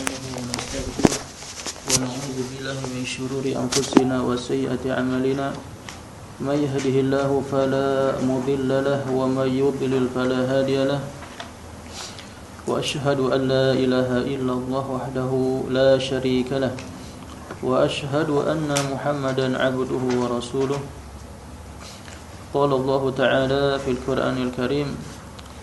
نستعينه ونستغفره ونعوذ بالله من شرور أنفسنا وسيئة أعمالنا. من يهده الله فلا مضل له ومن يضلل فلا هادي له. وأشهد أن لا إله إلا الله وحده لا شريك له. وأشهد أن محمدا عبده ورسوله. قال الله تعالى في القرآن الكريم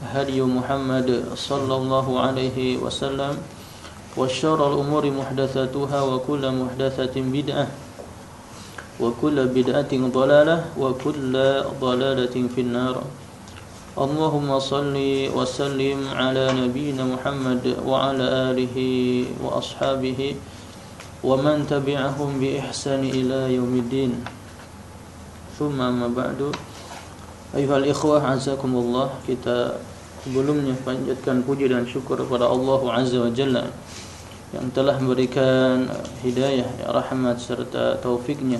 هدي محمد صلى الله عليه وسلم وشر الأمور محدثاتها وكل محدثة بدعة وكل بدعة ضلالة وكل ضلالة في النار. اللهم صل وسلم على نبينا محمد وعلى آله وأصحابه ومن تبعهم بإحسان إلى يوم الدين. ثم ما بعد أيها الإخوة عزكم الله. Kita sebelumnya panjatkan puji dan syukur kepada Allah Azza wa Jalla yang telah memberikan hidayah, rahmat serta taufiknya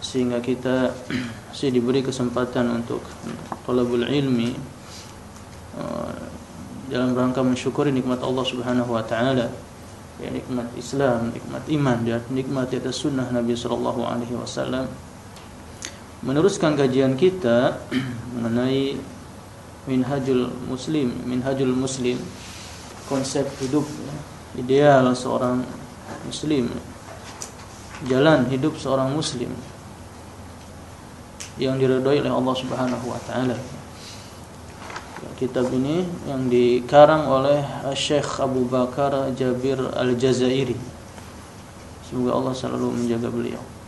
sehingga kita masih diberi kesempatan untuk talabul ilmi dalam rangka mensyukuri nikmat Allah Subhanahu wa taala ya nikmat Islam, nikmat iman dan nikmat atas sunnah Nabi sallallahu alaihi wasallam. Meneruskan kajian kita mengenai minhajul muslim minhajul muslim. Konsep hidup ideal seorang muslim. Jalan hidup seorang muslim yang diridhoi oleh Allah Subhanahu wa taala. Kitab ini yang dikarang oleh Syekh Abu Bakar Jabir Al-Jazairi. Semoga Allah selalu menjaga beliau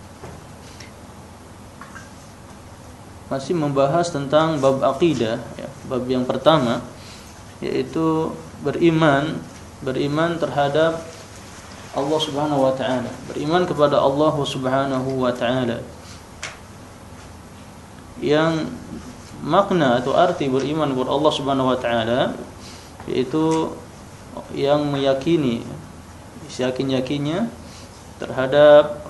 masih membahas tentang bab akidah ya, bab yang pertama yaitu beriman beriman terhadap Allah Subhanahu wa taala beriman kepada Allah Subhanahu wa taala. Yang makna atau arti beriman kepada Allah Subhanahu wa taala yaitu yang meyakini yakin-yakinnya terhadap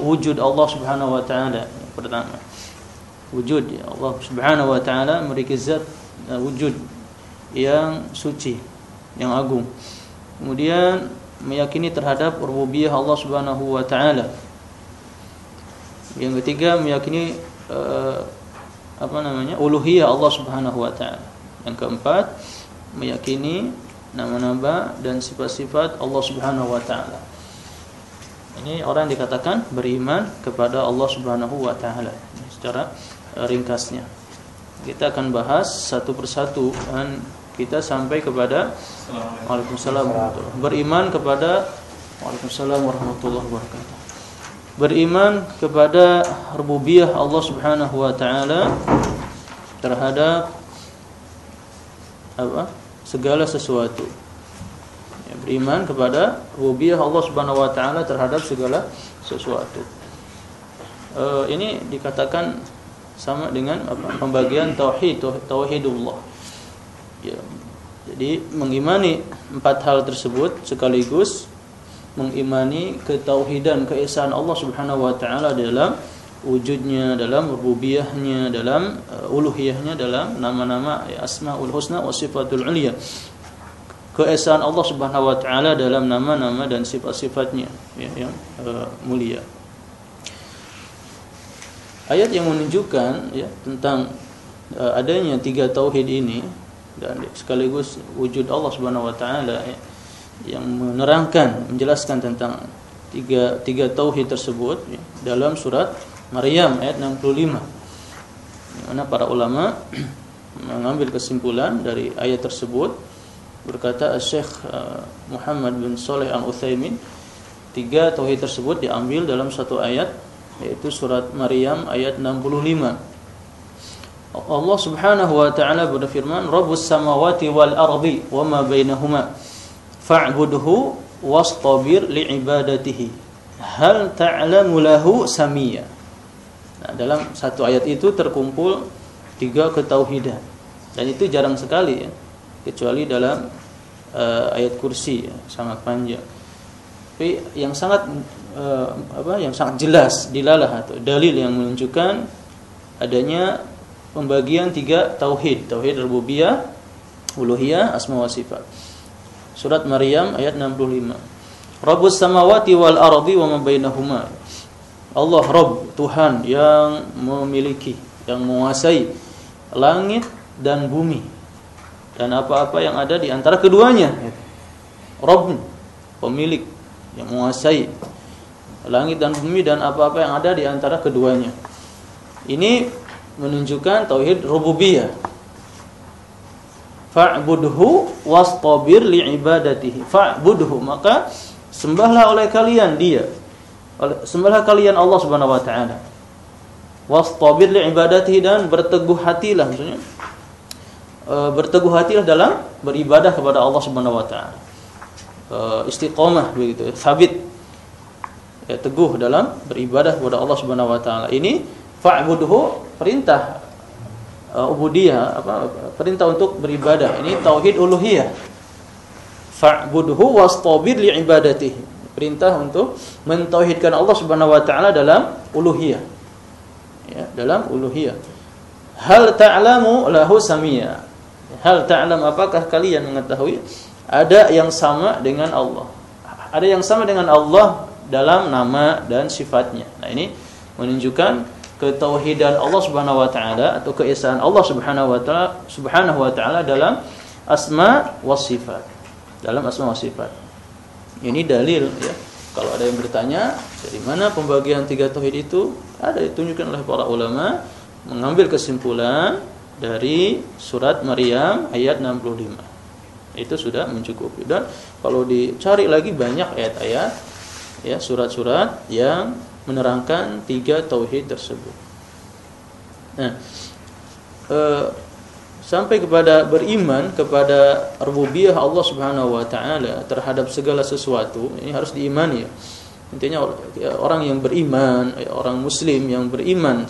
wujud Allah Subhanahu wa taala pertama wujud ya Allah Subhanahu wa taala memiliki zat uh, wujud yang suci, yang agung. Kemudian meyakini terhadap rububiyah Allah Subhanahu wa taala. Yang ketiga meyakini uh, apa namanya? uluhiyah Allah Subhanahu wa taala. Yang keempat meyakini nama-nama dan sifat-sifat Allah Subhanahu wa taala. Ini orang yang dikatakan beriman kepada Allah Subhanahu wa taala. Secara ringkasnya. Kita akan bahas satu persatu dan kita sampai kepada Waalaikumsalam Beriman kepada Waalaikumsalam warahmatullahi wabarakatuh. Beriman kepada rububiyah Allah Subhanahu wa taala terhadap apa? segala sesuatu. Ya, beriman kepada rububiyah Allah Subhanahu wa taala terhadap segala sesuatu. Uh, ini dikatakan sama dengan apa? pembagian tauhid tauhidullah. Ya. Jadi mengimani empat hal tersebut sekaligus mengimani ketauhidan keesaan Allah Subhanahu wa taala dalam wujudnya, dalam rububiyahnya, dalam uh, uluhiyahnya, dalam nama-nama ya, asmaul husna wa sifatul ulia. Keesaan Allah Subhanahu wa taala dalam nama-nama dan sifat-sifatnya ya, yang uh, mulia ayat yang menunjukkan ya tentang uh, adanya tiga tauhid ini dan sekaligus wujud Allah Subhanahu wa taala ya, yang menerangkan menjelaskan tentang tiga tiga tauhid tersebut ya, dalam surat Maryam ayat 65. Di mana para ulama mengambil kesimpulan dari ayat tersebut berkata Syekh uh, Muhammad bin Saleh Al-Utsaimin tiga tauhid tersebut diambil dalam satu ayat yaitu surat Maryam ayat 65. Allah Subhanahu wa taala berfirman, "Rabbus samawati wal ardi wa ma bainahuma fa'budhu wastabir li'ibadatihi." Hal ta'lamu lahu samia. Nah, dalam satu ayat itu terkumpul tiga ketauhidan. Dan itu jarang sekali ya, kecuali dalam uh, ayat kursi ya, sangat panjang. Tapi yang sangat uh, apa yang sangat jelas dilalah atau dalil yang menunjukkan adanya pembagian tiga tauhid, tauhid rububiyah, uluhiyah, asma wa sifat. Surat Maryam ayat 65. Rabbus samawati wal ardi wa ma bainahuma. Allah Rabb, Tuhan yang memiliki, yang menguasai langit dan bumi dan apa-apa yang ada di antara keduanya. Rabb, pemilik yang menguasai langit dan bumi dan apa-apa yang ada di antara keduanya. Ini menunjukkan tauhid rububiyah. Fa'budhu wastabir li'ibadatihi. Fa'budhu maka sembahlah oleh kalian dia. Sembahlah kalian Allah Subhanahu wa taala. Wastabir li'ibadatihi dan berteguh hatilah maksudnya. E, berteguh hatilah dalam beribadah kepada Allah Subhanahu wa taala. E, istiqomah begitu, sabit ya, teguh dalam beribadah kepada Allah Subhanahu wa taala. Ini fa'budhu perintah uh, ubudiyah apa perintah untuk beribadah. Ini tauhid uluhiyah. Fa'budhu wastabir li ibadatihi. Perintah untuk mentauhidkan Allah Subhanahu wa taala dalam uluhiyah. Ya dalam uluhiyah. Hal ta'lamu lahu samia. Hal ta'lam apakah kalian mengetahui? Ada yang sama dengan Allah. Ada yang sama dengan Allah dalam nama dan sifatnya nah ini menunjukkan ketauhidan Allah Subhanahu wa taala atau keesaan Allah Subhanahu wa taala Subhanahu wa taala dalam asma wa sifat. Dalam asma wa sifat. Ini dalil ya. Kalau ada yang bertanya, dari mana pembagian tiga tauhid itu? Ada ditunjukkan oleh para ulama mengambil kesimpulan dari surat Maryam ayat 65. Itu sudah mencukupi dan kalau dicari lagi banyak ayat-ayat ya surat-surat yang menerangkan tiga tauhid tersebut. Nah, e, sampai kepada beriman kepada rububiyah Allah Subhanahu wa taala terhadap segala sesuatu ini harus diimani ya. Intinya ya, orang yang beriman, ya, orang muslim yang beriman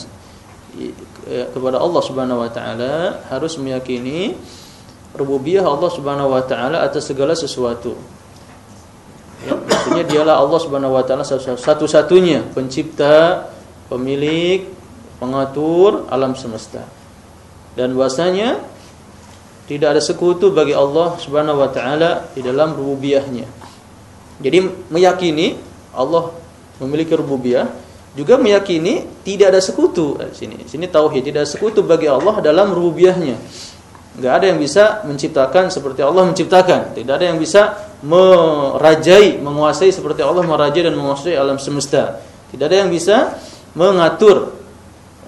ya, kepada Allah Subhanahu wa taala harus meyakini rububiyah Allah Subhanahu wa taala atas segala sesuatu Ya, maksudnya dialah Allah Subhanahu wa taala satu-satunya pencipta, pemilik, pengatur alam semesta. Dan bahasanya tidak ada sekutu bagi Allah Subhanahu wa taala di dalam rububiyahnya. Jadi meyakini Allah memiliki rububiyah juga meyakini tidak ada sekutu di sini. Sini tauhid tidak ada sekutu bagi Allah dalam rububiyahnya. Enggak ada yang bisa menciptakan seperti Allah menciptakan. Tidak ada yang bisa merajai, menguasai seperti Allah merajai dan menguasai alam semesta. Tidak ada yang bisa mengatur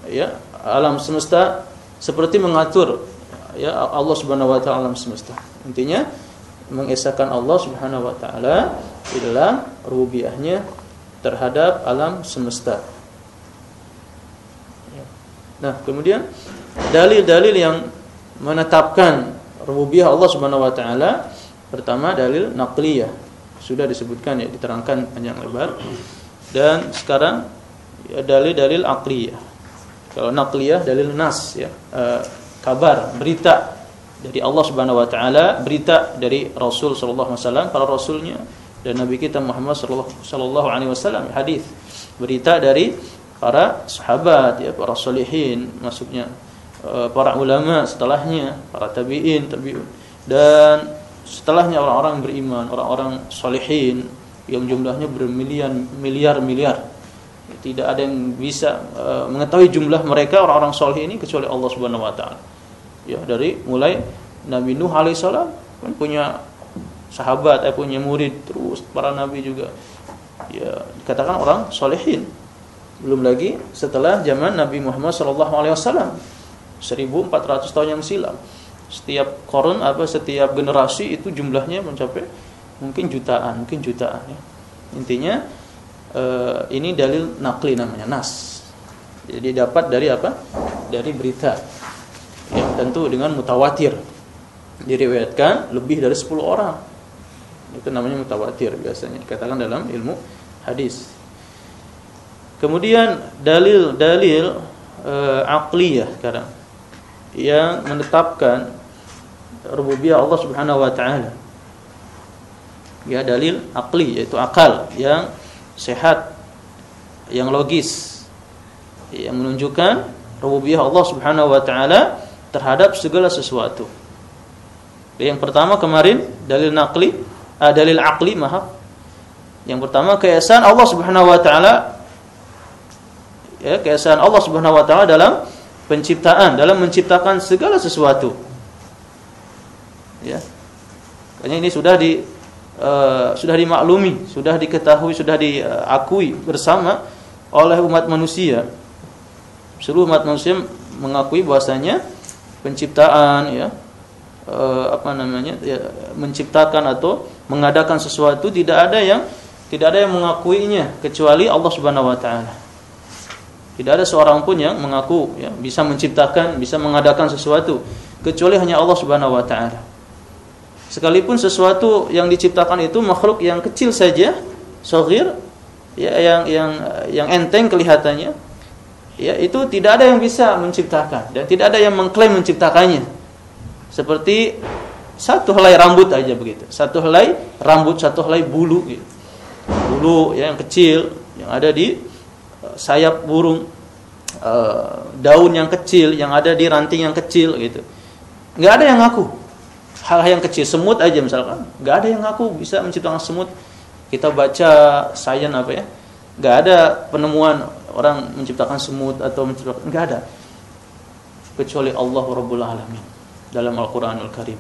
ya alam semesta seperti mengatur ya Allah Subhanahu wa taala alam semesta. Intinya mengesahkan Allah Subhanahu wa taala di dalam rububiyahnya terhadap alam semesta. Nah, kemudian dalil-dalil yang menetapkan rububiyah Allah Subhanahu wa taala Pertama dalil naqliyah sudah disebutkan ya diterangkan panjang lebar. Dan sekarang ya, dalil-dalil aqliyah. Kalau naqliyah dalil nas ya, e, kabar, berita dari Allah Subhanahu wa taala, berita dari Rasul sallallahu alaihi wasallam, para rasulnya dan nabi kita Muhammad sallallahu alaihi wasallam, hadis. Berita dari para sahabat ya, para solihin, maksudnya e, para ulama setelahnya, para tabi'in, tabi'un dan setelahnya orang-orang beriman, orang-orang solehin yang jumlahnya bermiliar miliar miliar. Tidak ada yang bisa uh, mengetahui jumlah mereka orang-orang soleh ini kecuali Allah Subhanahu Wa Taala. Ya dari mulai Nabi Nuh alaihissalam kan punya sahabat, eh, punya murid terus para nabi juga. Ya dikatakan orang solehin. Belum lagi setelah zaman Nabi Muhammad SAW 1400 tahun yang silam. Setiap koron apa setiap generasi itu jumlahnya mencapai mungkin jutaan, mungkin jutaan ya. Intinya eh, ini dalil nakli namanya nas. Jadi dapat dari apa? Dari berita. Ya, tentu dengan mutawatir. Diriwayatkan lebih dari 10 orang. Itu namanya mutawatir biasanya dikatakan dalam ilmu hadis. Kemudian dalil-dalil uh, aqliyah sekarang yang menetapkan rububiyah Allah Subhanahu wa taala. Ya dalil akli yaitu akal yang sehat, yang logis yang menunjukkan rububiyah Allah Subhanahu wa taala terhadap segala sesuatu. Yang pertama kemarin dalil naqli, uh, dalil akli maaf. Yang pertama keesaan Allah Subhanahu wa taala ya keesaan Allah Subhanahu wa taala dalam penciptaan, dalam menciptakan segala sesuatu. Ya. Karena ini sudah di uh, sudah dimaklumi, sudah diketahui, sudah diakui bersama oleh umat manusia. Seluruh umat manusia mengakui bahwasanya penciptaan ya uh, apa namanya ya, menciptakan atau mengadakan sesuatu tidak ada yang tidak ada yang mengakuinya kecuali Allah Subhanahu wa taala. Tidak ada seorang pun yang mengaku ya, bisa menciptakan, bisa mengadakan sesuatu kecuali hanya Allah Subhanahu wa taala. Sekalipun sesuatu yang diciptakan itu makhluk yang kecil saja, saghir, ya yang yang yang enteng kelihatannya, ya itu tidak ada yang bisa menciptakan dan tidak ada yang mengklaim menciptakannya. Seperti satu helai rambut aja begitu. Satu helai rambut, satu helai bulu gitu. Bulu ya, yang kecil yang ada di sayap burung, uh, daun yang kecil yang ada di ranting yang kecil gitu. Nggak ada yang ngaku. Hal-hal yang kecil, semut aja misalkan, nggak ada yang ngaku bisa menciptakan semut. Kita baca sains apa ya, nggak ada penemuan orang menciptakan semut atau menciptakan nggak ada kecuali Allah Rabbul Alamin dalam Al-Qur'anul Karim.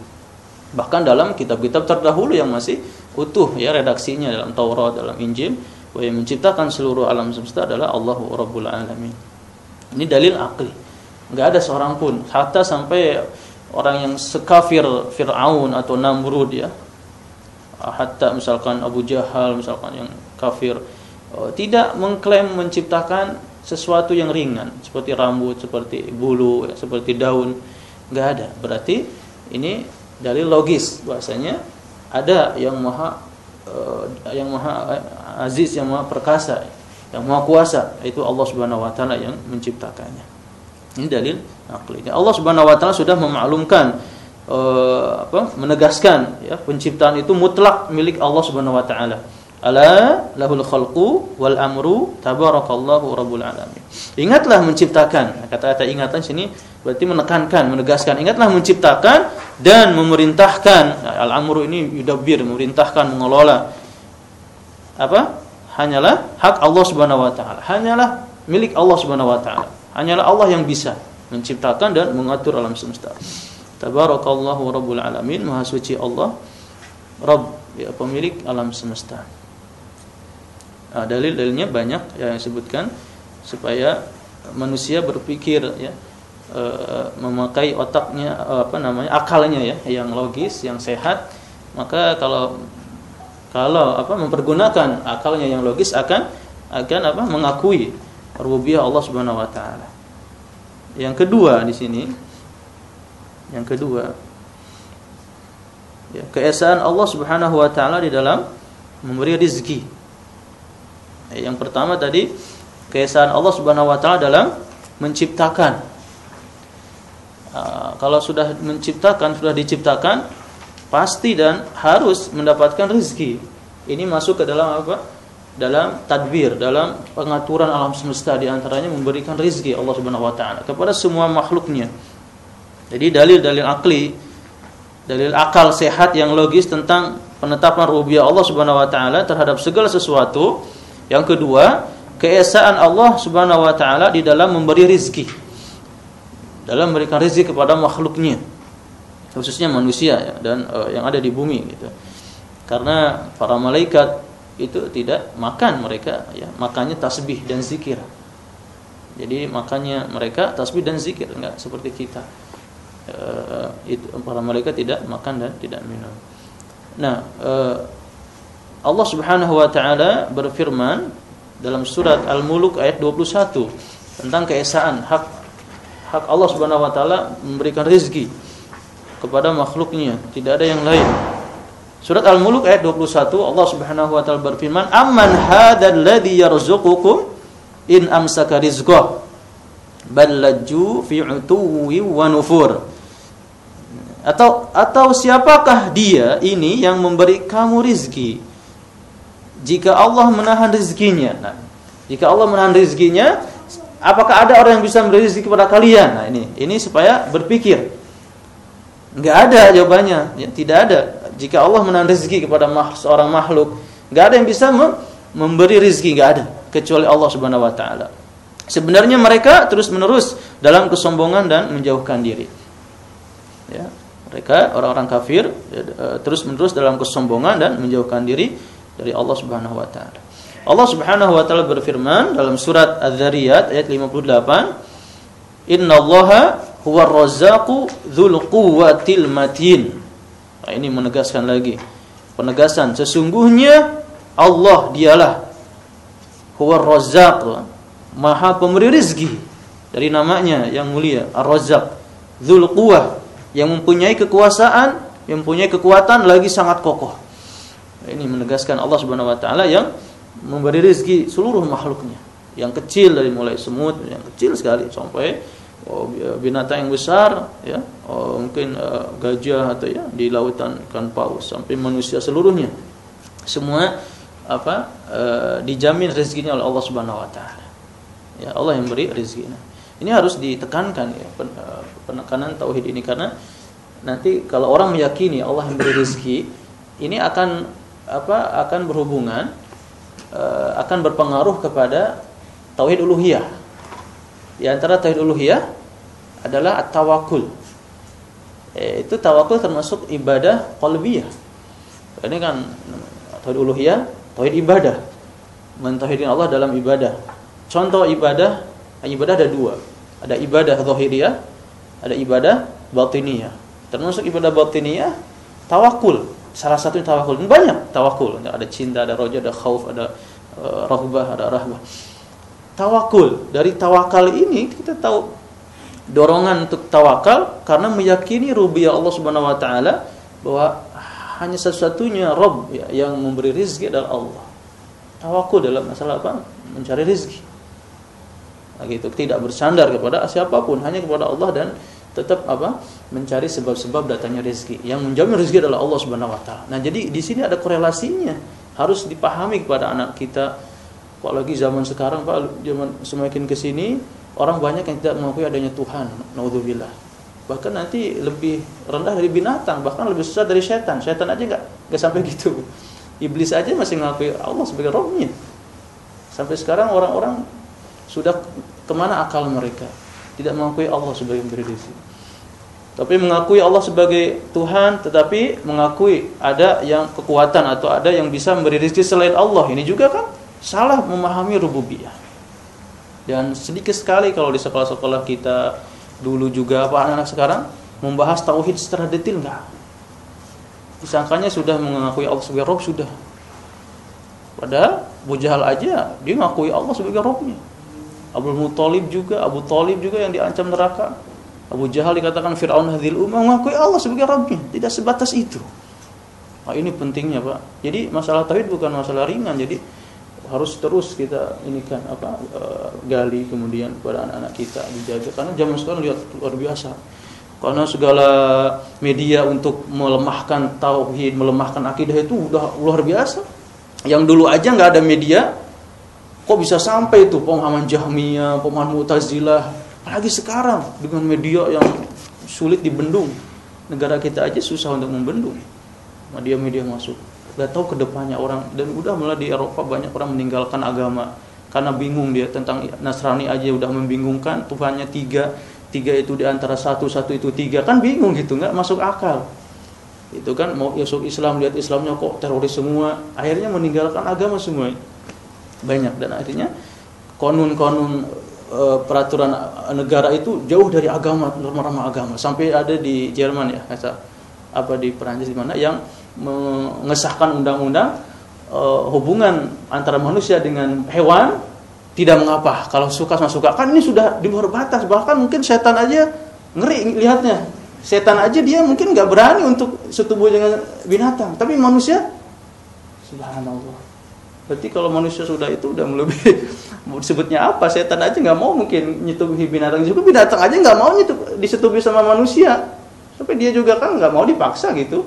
Bahkan dalam kitab-kitab terdahulu yang masih utuh ya redaksinya dalam Taurat, dalam Injil bahwa yang menciptakan seluruh alam semesta adalah Allah Rabbul Alamin. Ini dalil akli. Enggak ada seorang pun, hatta sampai orang yang sekafir Fir'aun atau Namrud ya. Hatta misalkan Abu Jahal misalkan yang kafir oh, tidak mengklaim menciptakan sesuatu yang ringan seperti rambut, seperti bulu, ya, seperti daun. Enggak ada. Berarti ini dalil logis bahasanya ada yang maha uh, yang maha aziz yang maha perkasa yang maha kuasa itu Allah Subhanahu wa taala yang menciptakannya ini dalil akli Allah Subhanahu wa taala sudah memaklumkan uh, apa menegaskan ya penciptaan itu mutlak milik Allah Subhanahu wa taala. Ala lahul khalqu wal amru tabarakallahu rabbul alamin. Ingatlah menciptakan. Kata-kata ingatan sini berarti menekankan menegaskan. Ingatlah menciptakan dan memerintahkan. Al amru ini yudabbir memerintahkan mengelola. Apa? Hanyalah hak Allah Subhanahu wa taala. Hanyalah milik Allah Subhanahu wa taala. Hanyalah Allah yang bisa menciptakan dan mengatur alam semesta. Tabarakallahu rabbul alamin, maha suci Allah Rabb, ya pemilik alam semesta. Nah, dalil-dalilnya banyak yang disebutkan supaya manusia berpikir ya e, memakai otaknya apa namanya akalnya ya yang logis yang sehat maka kalau kalau apa mempergunakan akalnya yang logis akan akan apa mengakui rububiyah Allah Subhanahu wa taala. Yang kedua di sini yang kedua ya, keesaan Allah Subhanahu wa taala di dalam memberi rezeki. Yang pertama tadi keesaan Allah Subhanahu wa taala dalam menciptakan. Uh, kalau sudah menciptakan, sudah diciptakan, pasti dan harus mendapatkan rezeki. Ini masuk ke dalam apa? Dalam tadbir, dalam pengaturan alam semesta di antaranya memberikan rezeki Allah Subhanahu wa taala kepada semua makhluknya. Jadi dalil-dalil akli, dalil akal sehat yang logis tentang penetapan rububiyah Allah Subhanahu wa taala terhadap segala sesuatu. Yang kedua, keesaan Allah Subhanahu wa taala di dalam memberi rezeki. Dalam memberikan rezeki kepada makhluknya khususnya manusia ya, dan uh, yang ada di bumi gitu. Karena para malaikat itu tidak makan mereka ya, makannya tasbih dan zikir. Jadi makanya mereka tasbih dan zikir enggak seperti kita. Uh, itu para malaikat tidak makan dan tidak minum. Nah, uh, Allah Subhanahu wa taala berfirman dalam surat Al-Muluk ayat 21 tentang keesaan hak hak Allah Subhanahu wa taala memberikan rezeki kepada makhluknya, tidak ada yang lain. Surat Al-Muluk ayat 21 Allah Subhanahu wa taala berfirman, "Amman hadzal ladzi yarzuqukum in amsaka rizqah bal lajju fi utuwi wa nufur." Atau atau siapakah dia ini yang memberi kamu rizki jika Allah menahan rezekinya? Nah, jika Allah menahan rezekinya, apakah ada orang yang bisa memberi rezeki kepada kalian? Nah, ini ini supaya berpikir. Enggak ada jawabannya, ya, tidak ada jika Allah menahan rezeki kepada seorang makhluk, nggak ada yang bisa memberi rezeki, nggak ada kecuali Allah Subhanahu wa taala. Sebenarnya mereka terus-menerus dalam kesombongan dan menjauhkan diri. Ya, mereka orang-orang kafir ya, e, terus-menerus dalam kesombongan dan menjauhkan diri dari Allah Subhanahu wa taala. Allah Subhanahu wa taala berfirman dalam surat Az-Zariyat ayat 58, "Innallaha huwar razzaqu dzul quwwatil matin." Nah, ini menegaskan lagi. Penegasan sesungguhnya Allah dialah huwar razzaq maha pemberi rezeki. Dari namanya yang mulia ar-razzaq dzul quwwah yang mempunyai kekuasaan yang mempunyai kekuatan lagi sangat kokoh. Ini menegaskan Allah Subhanahu wa taala yang memberi rezeki seluruh makhluknya. Yang kecil dari mulai semut yang kecil sekali sampai binatang yang besar ya. Oh, mungkin uh, gajah atau ya di lautan kan paus sampai manusia seluruhnya. Semua apa uh, dijamin rezekinya oleh Allah Subhanahu wa taala. Ya Allah yang beri rezeki. Nah, ini harus ditekankan ya eh, penekanan tauhid ini. Karena nanti kalau orang meyakini Allah yang beri rezeki ini akan apa akan berhubungan akan berpengaruh kepada tauhid uluhiyah di antara tauhid uluhiyah adalah at-tawakkul. Eh, itu tawakul termasuk ibadah qalbiyah. Ini kan tauhid uluhiyah, tauhid ibadah. Mentauhidkan Allah dalam ibadah. Contoh ibadah, ibadah ada dua. Ada ibadah zahiriyah, ada ibadah batiniyah. Termasuk ibadah batiniyah tawakul. Salah satu tawakul. Banyak tawakul. Ada cinta, ada roja, ada khauf, ada uh, rahbah, ada rahbah tawakul. Dari tawakal ini kita tahu dorongan untuk tawakal karena meyakini rububiyah Allah Subhanahu wa taala bahwa hanya satu-satunya Rabb ya, yang memberi rizki adalah Allah. Tawakul dalam masalah apa? Mencari rizki. Nah, gitu. Tidak bersandar kepada siapa pun, hanya kepada Allah dan tetap apa? Mencari sebab-sebab datangnya rezeki. Yang menjamin rezeki adalah Allah Subhanahu wa taala. Nah, jadi di sini ada korelasinya. Harus dipahami kepada anak kita Apalagi zaman sekarang Pak, zaman semakin ke sini orang banyak yang tidak mengakui adanya Tuhan. Naudzubillah. Bahkan nanti lebih rendah dari binatang, bahkan lebih susah dari setan. Setan aja nggak nggak sampai gitu. Iblis aja masih mengakui Allah sebagai rohnya. Sampai sekarang orang-orang sudah ke mana akal mereka? Tidak mengakui Allah sebagai pemberi rezeki. Tapi mengakui Allah sebagai Tuhan, tetapi mengakui ada yang kekuatan atau ada yang bisa memberi rezeki selain Allah. Ini juga kan salah memahami rububiyah. Dan sedikit sekali kalau di sekolah-sekolah kita dulu juga apa anak-anak sekarang membahas tauhid secara detail enggak. Disangkanya sudah mengakui Allah sebagai Rob sudah. Padahal Abu Jahal aja dia mengakui Allah sebagai Robnya. Abu Muthalib juga, Abu Talib juga yang diancam neraka. Abu Jahal dikatakan Fir'aun hadhil ummah mengakui Allah sebagai Rabbnya. Tidak sebatas itu. Nah, ini pentingnya Pak. Jadi masalah tauhid bukan masalah ringan. Jadi harus terus kita ini kan apa uh, gali kemudian kepada anak-anak kita dijaga. Karena zaman sekarang lihat luar biasa. Karena segala media untuk melemahkan tauhid melemahkan akidah itu udah luar biasa. Yang dulu aja nggak ada media kok bisa sampai itu pemahaman Jahmiyah pemahaman Mu'tazilah? Apalagi sekarang dengan media yang sulit dibendung. Negara kita aja susah untuk membendung. Media-media masuk Gak tahu ke depannya orang dan udah mulai di Eropa banyak orang meninggalkan agama. Karena bingung dia tentang Nasrani aja udah membingungkan Tuhannya tiga tiga itu di antara satu satu itu tiga. Kan bingung gitu nggak masuk akal. Itu kan mau masuk Islam lihat Islamnya kok teroris semua. Akhirnya meninggalkan agama semua. Banyak dan akhirnya konun-konun uh, peraturan negara itu jauh dari agama norma-norma agama. Sampai ada di Jerman ya kata apa di Perancis di mana yang mengesahkan undang-undang uh, hubungan antara manusia dengan hewan tidak mengapa. Kalau suka sama suka kan ini sudah di luar batas. Bahkan mungkin setan aja ngeri lihatnya. Setan aja dia mungkin nggak berani untuk setubuh dengan binatang. Tapi manusia subhanallah. Berarti kalau manusia sudah itu udah melebihi disebutnya apa setan aja nggak mau mungkin nyetubuhi binatang. Juga binatang aja nggak mau nyetup disetubuhi sama manusia tapi dia juga kan nggak mau dipaksa gitu.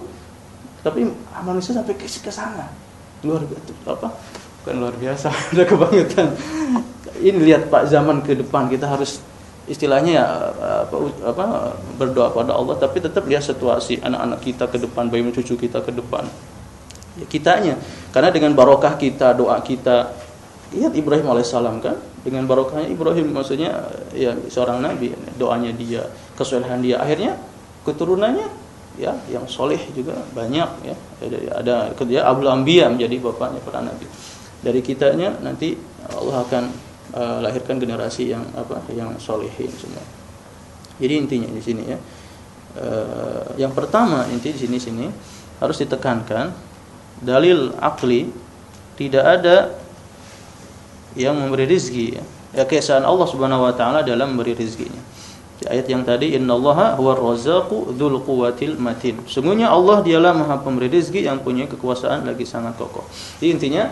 Tapi manusia sampai ke sana. Luar biasa apa? Bukan luar biasa udah kebangetan. Ini lihat pak zaman ke depan kita harus istilahnya ya apa, apa berdoa pada Allah tapi tetap lihat situasi anak-anak kita ke depan bayi cucu kita ke depan. Ya kitanya. Karena dengan barokah kita doa kita lihat Ibrahim alaihissalam kan? Dengan barokahnya Ibrahim maksudnya ya seorang nabi doanya dia kesolehan dia. Akhirnya keturunannya ya yang soleh juga banyak ya. Ada kerja Abdul Ambia menjadi bapaknya para nabi. Dari kitanya nanti Allah akan uh, lahirkan generasi yang apa yang solehin semua. Jadi intinya di sini ya uh, yang pertama inti di sini sini harus ditekankan dalil akli tidak ada yang memberi rizki ya, ya. Keesaan Allah subhanahu wa taala dalam memberi rizkinya di ayat yang tadi innallaha huwar razzaqu dzul quwwatil matin. Sungguhnya Allah dialah Maha Pemberi rezeki yang punya kekuasaan lagi sangat kokoh. Jadi intinya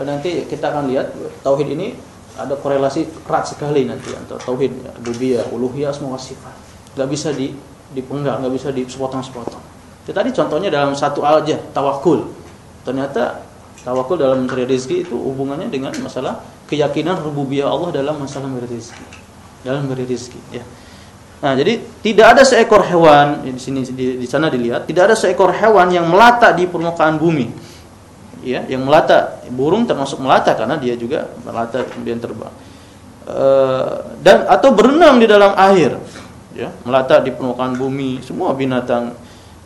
eh, nanti kita akan lihat tauhid ini ada korelasi erat sekali nanti antara tauhid rububiyah, uluhiyah semua sifat. Gak bisa di dipenggal, gak bisa disepotong-sepotong. Jadi tadi contohnya dalam satu aja tawakul. Ternyata tawakul dalam mencari rezeki itu hubungannya dengan masalah keyakinan rububiyah Allah dalam masalah memberi rezeki. Dalam memberi rezeki ya. Nah, jadi tidak ada seekor hewan di sini di, di sana dilihat, tidak ada seekor hewan yang melata di permukaan bumi. Ya, yang melata, burung termasuk melata karena dia juga melata kemudian terbang. E, dan atau berenang di dalam air. Ya, melata di permukaan bumi, semua binatang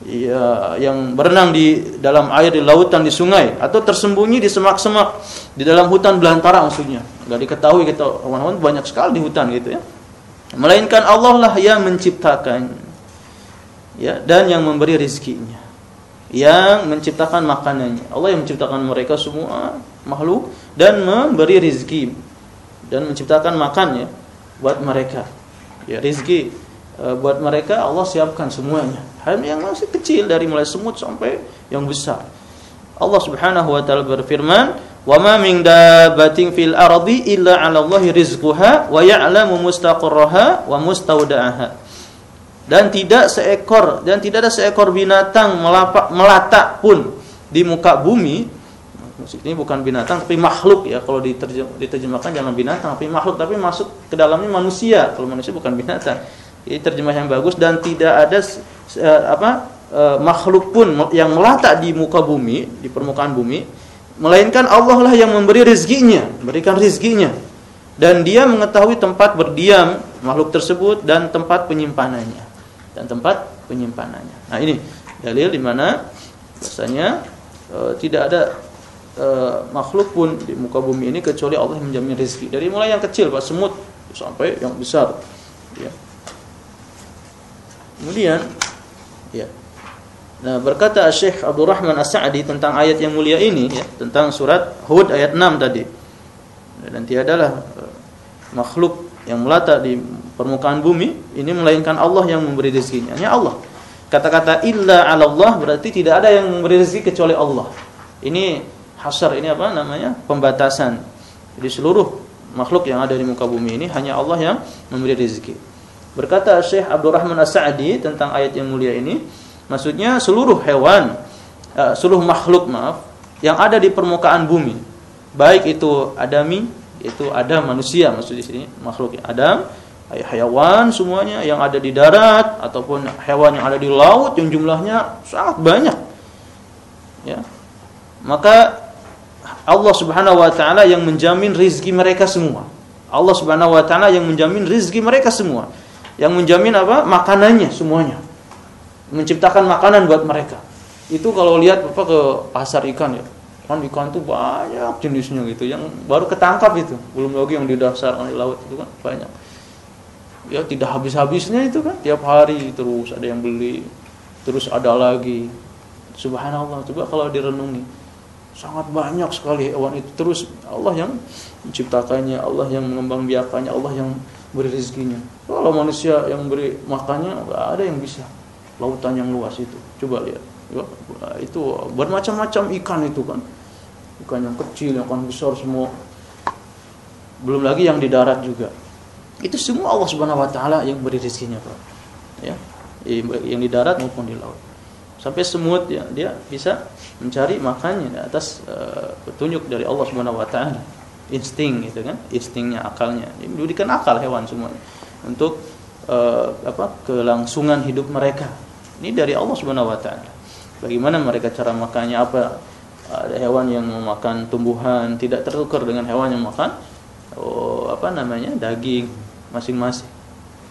ya, yang berenang di dalam air di lautan di sungai atau tersembunyi di semak-semak di dalam hutan belantara maksudnya. Enggak diketahui kita hewan-hewan banyak sekali di hutan gitu ya melainkan Allah lah yang menciptakan ya dan yang memberi rizkinya yang menciptakan makanannya. Allah yang menciptakan mereka semua makhluk dan memberi rizki dan menciptakan makannya buat mereka. Ya rizki e, buat mereka Allah siapkan semuanya. Hal yang masih kecil dari mulai semut sampai yang besar. Allah Subhanahu wa taala berfirman Wa ma min dabbatin fil ardi illa 'ala Allahi rizquha wa mustaudaha. Dan tidak seekor dan tidak ada seekor binatang melapak, melata pun di muka bumi. Ini bukan binatang tapi makhluk ya kalau diterjem, diterjemahkan jangan binatang tapi makhluk tapi masuk ke dalamnya manusia. Kalau manusia bukan binatang. Ini terjemah yang bagus dan tidak ada apa uh, makhluk pun yang melata di muka bumi, di permukaan bumi melainkan Allah lah yang memberi rezekinya, berikan rezekinya. Dan dia mengetahui tempat berdiam makhluk tersebut dan tempat penyimpanannya. Dan tempat penyimpanannya. Nah, ini dalil di mana bahasanya e, tidak ada e, makhluk pun di muka bumi ini kecuali Allah yang menjamin rezeki. Dari mulai yang kecil, Pak semut sampai yang besar. Ya. Kemudian ya, Nah, berkata Syekh Abdul Rahman As-Sa'di tentang ayat yang mulia ini ya, tentang surat Hud ayat 6 tadi. Dan tiadalah uh, makhluk yang melata di permukaan bumi ini melainkan Allah yang memberi rezekinya. Hanya Allah. Kata-kata illa 'ala Allah berarti tidak ada yang memberi rezeki kecuali Allah. Ini hasar ini apa namanya? pembatasan. Jadi seluruh makhluk yang ada di muka bumi ini hanya Allah yang memberi rezeki. Berkata Syekh Abdul Rahman As-Sa'di tentang ayat yang mulia ini, Maksudnya seluruh hewan, uh, seluruh makhluk maaf yang ada di permukaan bumi, baik itu adami, itu ada manusia maksud di sini makhluk Adam, hewan semuanya yang ada di darat ataupun hewan yang ada di laut yang jumlahnya sangat banyak. Ya. Maka Allah Subhanahu wa taala yang menjamin rizki mereka semua. Allah Subhanahu wa taala yang menjamin rizki mereka semua. Yang menjamin apa? Makanannya semuanya menciptakan makanan buat mereka. Itu kalau lihat Bapak ke pasar ikan ya. kan ikan tuh banyak jenisnya gitu yang baru ketangkap itu. Belum lagi yang di dasar di laut itu kan banyak. Ya tidak habis-habisnya itu kan tiap hari terus ada yang beli terus ada lagi. Subhanallah coba kalau direnungi. Sangat banyak sekali hewan itu. Terus Allah yang menciptakannya Allah yang mengembangbiakannya Allah yang beri rezekinya. Kalau manusia yang beri makannya nggak ada yang bisa lautan yang luas itu. Coba lihat. Itu bermacam-macam ikan itu kan. Ikan yang kecil yang besar semua. Belum lagi yang di darat juga. Itu semua Allah Subhanahu wa taala yang beri rezekinya Pak. Ya yang di darat maupun di laut. Sampai semut ya dia bisa mencari makannya di atas uh, petunjuk dari Allah Subhanahu wa taala. Insting gitu kan? Instingnya akalnya. Diberikan akal hewan semuanya. Untuk uh, apa kelangsungan hidup mereka ini dari Allah Subhanahu wa taala Bagaimana mereka cara makannya apa? Ada hewan yang memakan tumbuhan tidak tertukar dengan hewan yang makan oh, apa namanya daging masing-masing.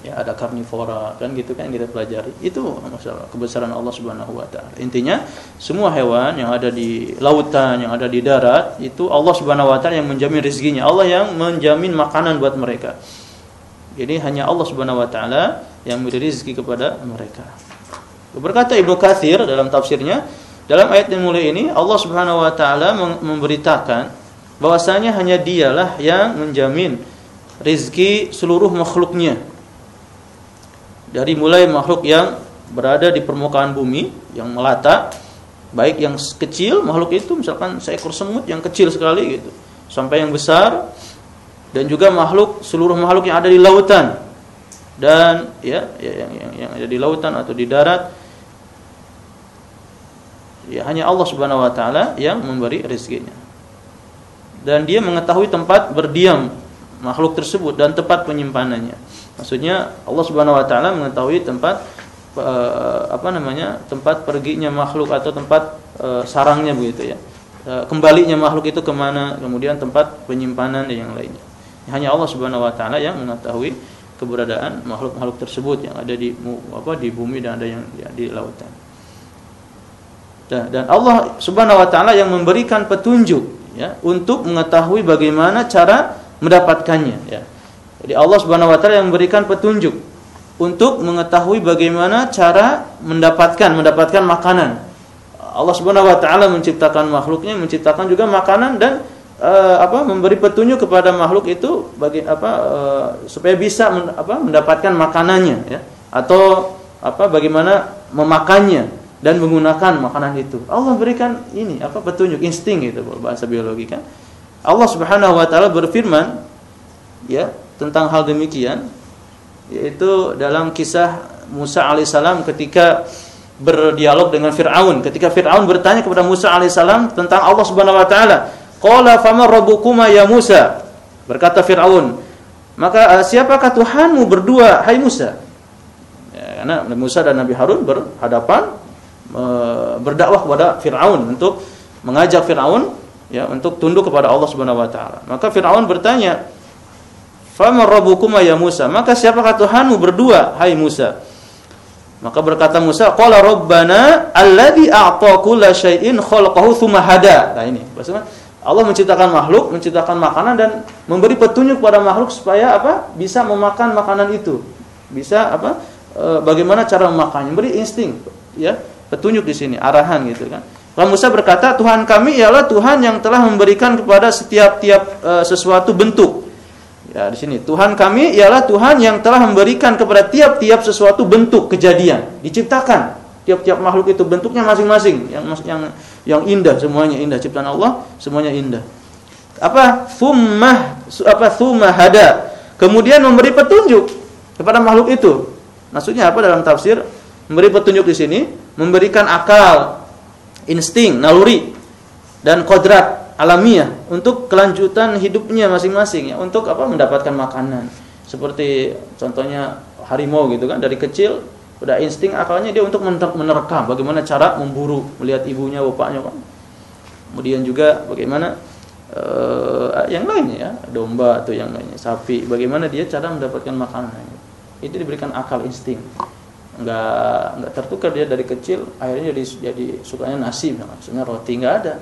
Ya ada karnivora kan gitu kan kita pelajari. Itu masalah kebesaran Allah Subhanahu wa taala. Intinya semua hewan yang ada di lautan, yang ada di darat itu Allah Subhanahu wa taala yang menjamin rezekinya. Allah yang menjamin makanan buat mereka. Jadi hanya Allah Subhanahu wa taala yang memberi rezeki kepada mereka. Berkata Ibnu Katsir dalam tafsirnya, dalam ayat yang mulia ini Allah Subhanahu wa taala memberitakan bahwasanya hanya dialah yang menjamin rizki seluruh makhluknya. Dari mulai makhluk yang berada di permukaan bumi yang melata, baik yang kecil makhluk itu misalkan seekor semut yang kecil sekali gitu, sampai yang besar dan juga makhluk seluruh makhluk yang ada di lautan dan ya, ya yang, yang yang ada di lautan atau di darat ya hanya Allah Subhanahu wa taala yang memberi rezekinya. Dan dia mengetahui tempat berdiam makhluk tersebut dan tempat penyimpanannya. Maksudnya Allah Subhanahu wa taala mengetahui tempat uh, apa namanya? tempat perginya makhluk atau tempat uh, sarangnya begitu ya. Uh, kembalinya makhluk itu ke mana, kemudian tempat penyimpanan dan yang lainnya. Hanya Allah Subhanahu wa taala yang mengetahui keberadaan makhluk-makhluk tersebut yang ada di apa di bumi dan ada yang ya, di lautan. Dan Allah Subhanahu wa taala yang memberikan petunjuk ya untuk mengetahui bagaimana cara mendapatkannya ya. Jadi Allah Subhanahu wa taala yang memberikan petunjuk untuk mengetahui bagaimana cara mendapatkan mendapatkan makanan. Allah Subhanahu wa taala menciptakan makhluknya, menciptakan juga makanan dan uh, apa memberi petunjuk kepada makhluk itu bagi apa uh, supaya bisa men, apa mendapatkan makanannya ya atau apa bagaimana memakannya dan menggunakan makanan itu. Allah berikan ini apa petunjuk insting itu bahasa biologi kan. Allah Subhanahu wa taala berfirman ya tentang hal demikian yaitu dalam kisah Musa alaihissalam ketika berdialog dengan Firaun ketika Firaun bertanya kepada Musa alaihissalam tentang Allah Subhanahu wa taala qala fama rabbukuma ya Musa berkata Firaun maka eh, siapakah Tuhanmu berdua hai Musa ya, karena Musa dan Nabi Harun berhadapan berdakwah kepada Firaun untuk mengajak Firaun ya untuk tunduk kepada Allah Subhanahu wa taala. Maka Firaun bertanya, "Faman rabbukuma ya Musa?" Maka siapakah Tuhanmu berdua, hai Musa? Maka berkata Musa, "Qala rabbana alladhi a'ta kulla syai'in khalaqahu tsumma hada." Nah ini, maksudnya Allah menciptakan makhluk, menciptakan makanan dan memberi petunjuk kepada makhluk supaya apa? Bisa memakan makanan itu. Bisa apa? E, bagaimana cara memakannya? Beri insting, ya petunjuk di sini, arahan gitu kan. Lalu Musa berkata, Tuhan kami ialah Tuhan yang telah memberikan kepada setiap tiap e, sesuatu bentuk. Ya, di sini Tuhan kami ialah Tuhan yang telah memberikan kepada tiap-tiap sesuatu bentuk kejadian, diciptakan. Tiap-tiap makhluk itu bentuknya masing-masing, yang yang yang indah semuanya indah ciptaan Allah, semuanya indah. Apa? Thummah apa thumma hada. Kemudian memberi petunjuk kepada makhluk itu. Maksudnya apa dalam tafsir? Memberi petunjuk di sini memberikan akal, insting, naluri dan kodrat alamiah untuk kelanjutan hidupnya masing-masing ya untuk apa mendapatkan makanan. Seperti contohnya harimau gitu kan dari kecil udah insting akalnya dia untuk menerkam. Bagaimana cara memburu melihat ibunya bapaknya kan. Kemudian juga bagaimana uh, yang lainnya ya, domba atau yang lainnya, sapi, bagaimana dia cara mendapatkan makanan. Itu diberikan akal insting. Nggak nggak tertukar dia dari kecil. Akhirnya jadi jadi sukanya nasi maksudnya roti. Nggak ada.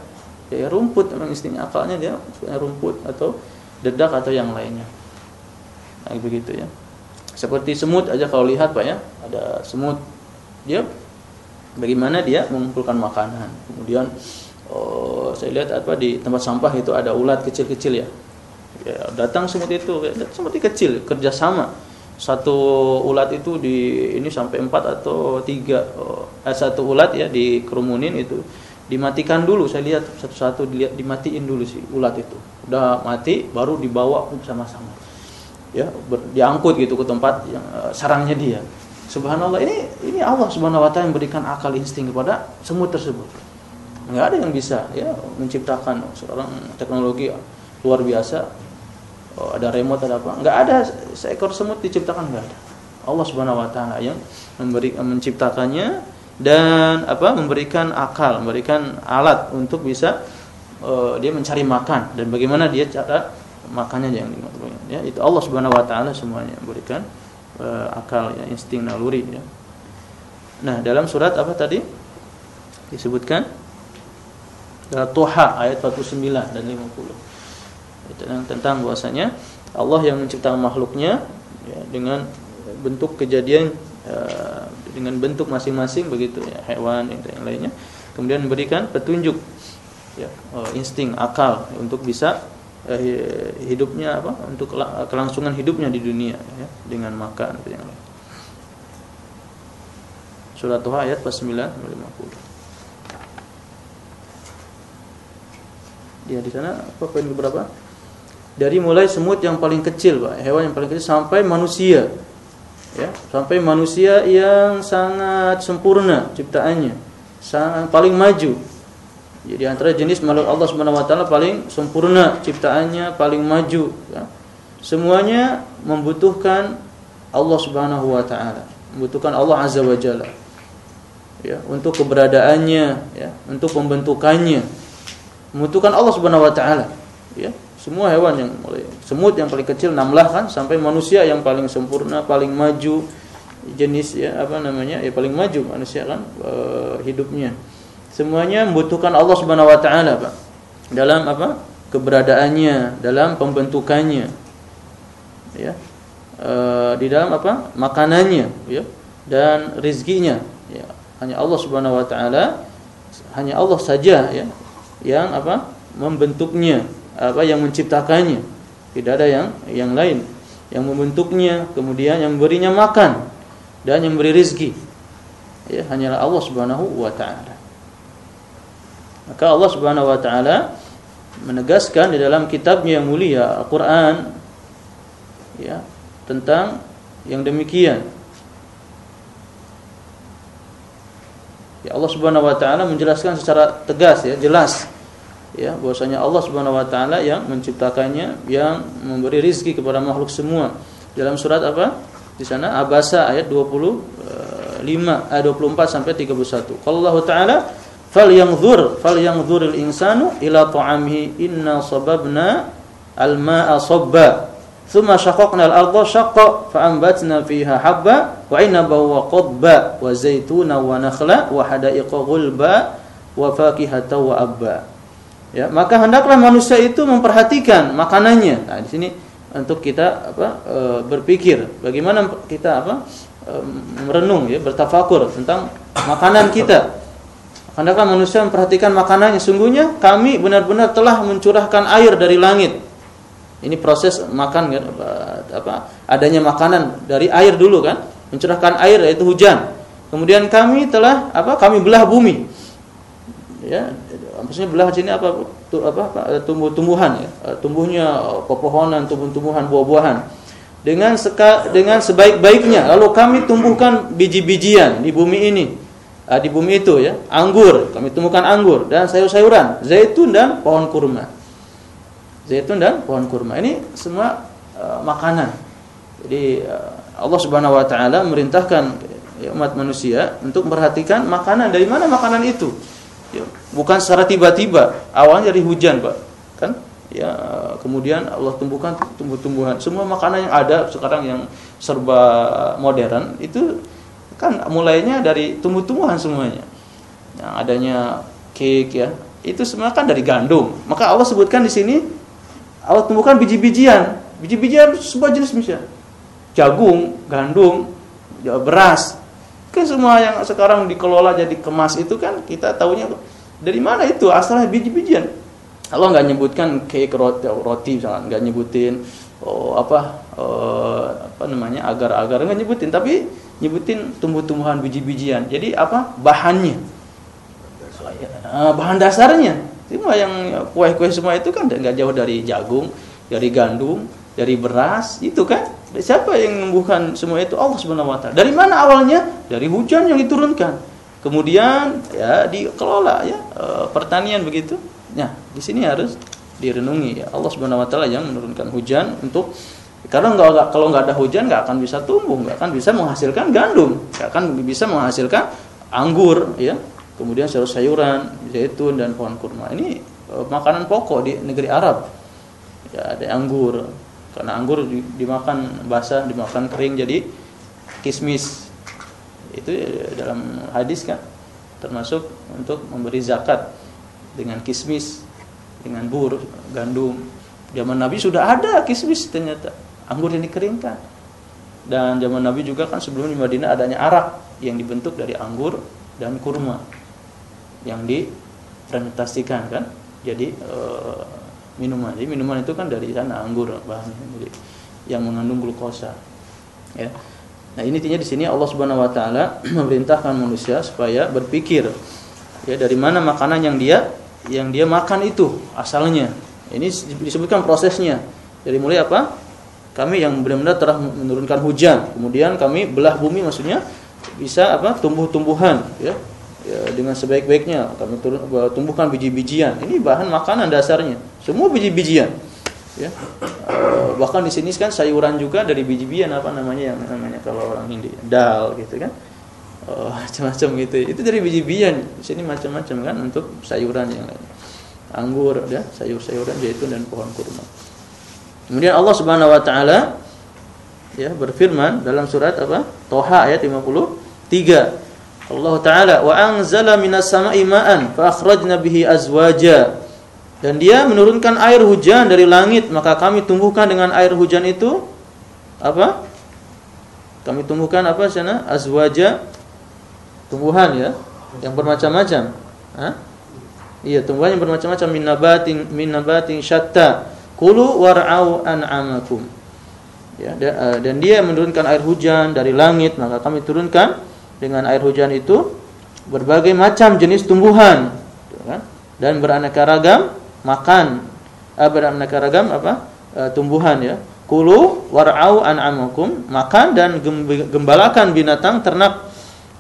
Ya rumput. Memang instingnya akalnya dia rumput atau dedak atau yang lainnya. Nah, begitu ya seperti semut aja kalau lihat pak ya. Ada semut. Dia bagaimana dia mengumpulkan makanan. Kemudian oh, saya lihat apa di tempat sampah itu ada ulat kecil-kecil ya. ya datang semut itu. Seperti kecil kerjasama. Satu ulat itu di ini sampai empat atau tiga oh, eh, satu ulat ya dikerumunin itu dimatikan dulu. Saya lihat satu-satu dilihat dimatiin dulu sih ulat itu. Udah mati baru dibawa sama-sama ya ber, diangkut gitu ke tempat yang uh, sarangnya dia. Subhanallah ini ini Allah subhanahu wa taala yang berikan akal insting kepada semut tersebut. Nggak ada yang bisa ya menciptakan seorang teknologi luar biasa. Oh, ada remote ada apa. Nggak ada seekor semut diciptakan nggak ada. Allah subhanahu wa taala yang memberi menciptakannya dan apa memberikan akal, memberikan alat untuk bisa uh, dia mencari makan. Dan bagaimana dia cara makannya yang ya itu Allah Subhanahu wa taala semuanya memberikan uh, akal ya insting naluri ya. Nah, dalam surat apa tadi? disebutkan dalam Tuha ayat 49 dan 50. Itu tentang bahwasanya Allah yang menciptakan makhluknya ya, dengan bentuk kejadian uh, dengan bentuk masing-masing begitu ya hewan yang lainnya kemudian memberikan petunjuk ya insting akal untuk bisa uh, hidupnya apa? Untuk kelangsungan hidupnya di dunia ya dengan makan dan yang lain. Surat Tuhan ayat 49 50 Ya di sana apa poin berapa? Dari mulai semut yang paling kecil, Pak, hewan yang paling kecil sampai manusia ya sampai manusia yang sangat sempurna ciptaannya sangat paling maju jadi antara jenis makhluk Allah Subhanahu wa taala paling sempurna ciptaannya paling maju ya. semuanya membutuhkan Allah Subhanahu wa taala membutuhkan Allah Azza wa Jalla ya untuk keberadaannya ya untuk pembentukannya membutuhkan Allah Subhanahu wa taala ya semua hewan yang mulai semut yang paling kecil namlah kan sampai manusia yang paling sempurna, paling maju jenis ya apa namanya? ya paling maju manusia kan e, hidupnya. Semuanya membutuhkan Allah Subhanahu wa taala, Pak. Dalam apa? keberadaannya, dalam pembentukannya. Ya. E, di dalam apa? makanannya, ya. Dan rizkinya, ya. Hanya Allah Subhanahu wa taala hanya Allah saja ya yang apa? membentuknya apa yang menciptakannya tidak ada yang yang lain yang membentuknya kemudian yang memberinya makan dan yang memberi rezeki ya hanyalah Allah Subhanahu wa taala maka Allah Subhanahu wa taala menegaskan di dalam kitabnya yang mulia Al-Qur'an ya tentang yang demikian. Ya Allah Subhanahu wa taala menjelaskan secara tegas ya, jelas ya bahwasanya Allah Subhanahu wa taala yang menciptakannya yang memberi rizki kepada makhluk semua. Dalam surat apa? Di sana Abasa ayat 25 ayat 24 sampai 31 kalau Allah taala fal yanzur fal yanzuril insanu ila ta'amihi inna sababna al-ma'a sabba. Thumma shaqaqna al-ardha shaqqa fa'anbatna fiha habba wa inaba wa qadba wa zaituna wa nakhla wa hada'iqa ghulba wa fakihata wa abba. Ya maka hendaklah manusia itu memperhatikan makanannya. Nah di sini untuk kita apa e, berpikir bagaimana kita apa e, merenung ya bertafakur tentang makanan kita hendaklah manusia memperhatikan makanannya? Sungguhnya kami benar-benar telah mencurahkan air dari langit. Ini proses makan kan? Apa, adanya makanan dari air dulu kan? Mencurahkan air yaitu hujan. Kemudian kami telah apa kami belah bumi. Ya maksudnya belah sini apa apa, apa tumbuh-tumbuhan ya? Eh, tumbuhnya pepohonan tumbuh-tumbuhan buah-buahan. Dengan seka, dengan sebaik-baiknya. Lalu kami tumbuhkan biji-bijian di bumi ini uh, di bumi itu ya. Anggur. Kami tumbuhkan anggur dan sayur-sayuran. Zaitun dan pohon kurma. Zaitun dan pohon kurma. Ini semua uh, makanan. Jadi uh, Allah Subhanahu wa taala merintahkan ya, umat manusia untuk memperhatikan makanan. Dari mana makanan itu? Ya, bukan secara tiba-tiba. Awalnya dari hujan pak. Kan? Ya kemudian Allah tumbuhkan tumbuh-tumbuhan. Semua makanan yang ada sekarang yang serba modern itu kan mulainya dari tumbuh-tumbuhan semuanya yang adanya cake ya itu semua kan dari gandum. Maka Allah sebutkan di sini Allah tumbuhkan biji-bijian. Biji-bijian semua jenis misalnya. Jagung, gandum, ya, beras. Kan semua yang sekarang dikelola jadi kemas itu kan kita tahunya dari mana itu asalnya biji-bijian. Allah nggak nyebutkan cake roti, roti misalnya, nggak nyebutin oh, apa oh, apa namanya agar-agar nggak nyebutin, tapi nyebutin tumbuh-tumbuhan biji-bijian. Jadi apa bahannya? Ah, bahan dasarnya. Semua yang kue-kue semua itu kan nggak jauh dari jagung, dari gandum, dari beras, itu kan. Siapa yang menumbuhkan semua itu? Allah Subhanahu wa taala. Dari mana awalnya? Dari hujan yang diturunkan. Kemudian ya dikelola ya e, pertanian begitu. Nah, di sini harus direnungi ya. Allah Subhanahu wa taala yang menurunkan hujan untuk karena nggak kalau nggak ada hujan nggak akan bisa tumbuh, nggak akan bisa menghasilkan gandum, nggak akan bisa menghasilkan anggur, ya. Kemudian sayur-sayuran, zaitun dan pohon kurma. Ini e, makanan pokok di negeri Arab. Ya, ada anggur. Karena anggur dimakan basah, dimakan kering jadi kismis. Itu e, dalam hadis kan termasuk untuk memberi zakat dengan kismis, dengan bur, gandum. Zaman Nabi sudah ada kismis ternyata, anggur yang dikeringkan. Dan zaman Nabi juga kan sebelum di Madinah adanya arak yang dibentuk dari anggur dan kurma yang difermentasikan kan. Jadi e, minuman. Jadi minuman itu kan dari sana anggur bahannya. Jadi yang mengandung glukosa. Ya. Nah, ini intinya di sini Allah Subhanahu wa taala memerintahkan manusia supaya berpikir ya dari mana makanan yang dia yang dia makan itu asalnya. Ini disebutkan prosesnya. Jadi mulai apa? Kami yang benar-benar telah menurunkan hujan, kemudian kami belah bumi maksudnya bisa apa? tumbuh-tumbuhan ya. ya dengan sebaik-baiknya kami turun, tumbuhkan biji-bijian. Ini bahan makanan dasarnya. Semua biji-bijian. Ya. E, bahkan di sini kan sayuran juga dari biji-bijian apa namanya yang namanya kalau orang Hindi dal gitu kan oh, macam-macam gitu itu dari biji-bijian di sini macam-macam kan untuk sayuran yang lain anggur ya sayur-sayuran zaitun dan pohon kurma kemudian Allah Subhanahu wa taala ya berfirman dalam surat apa? Toha ayat 53 Allah taala wa anzala minas sama'i ma'an fa akhrajna bihi azwaja. Dan dia menurunkan air hujan dari langit maka kami tumbuhkan dengan air hujan itu apa? Kami tumbuhkan apa sana? Azwaja tumbuhan ya yang bermacam-macam. Iya, tumbuhan yang bermacam-macam min nabatin min nabatin syatta. Kulu war'au an'amakum. Ya, eh, dan dia menurunkan air hujan dari langit, maka kami turunkan dengan air hujan itu berbagai macam jenis tumbuhan, kan? Dan beraneka ragam makan, eh, beraneka ragam apa? Eh, tumbuhan ya. Kulu war'au an'amakum, makan dan gembalakan binatang ternak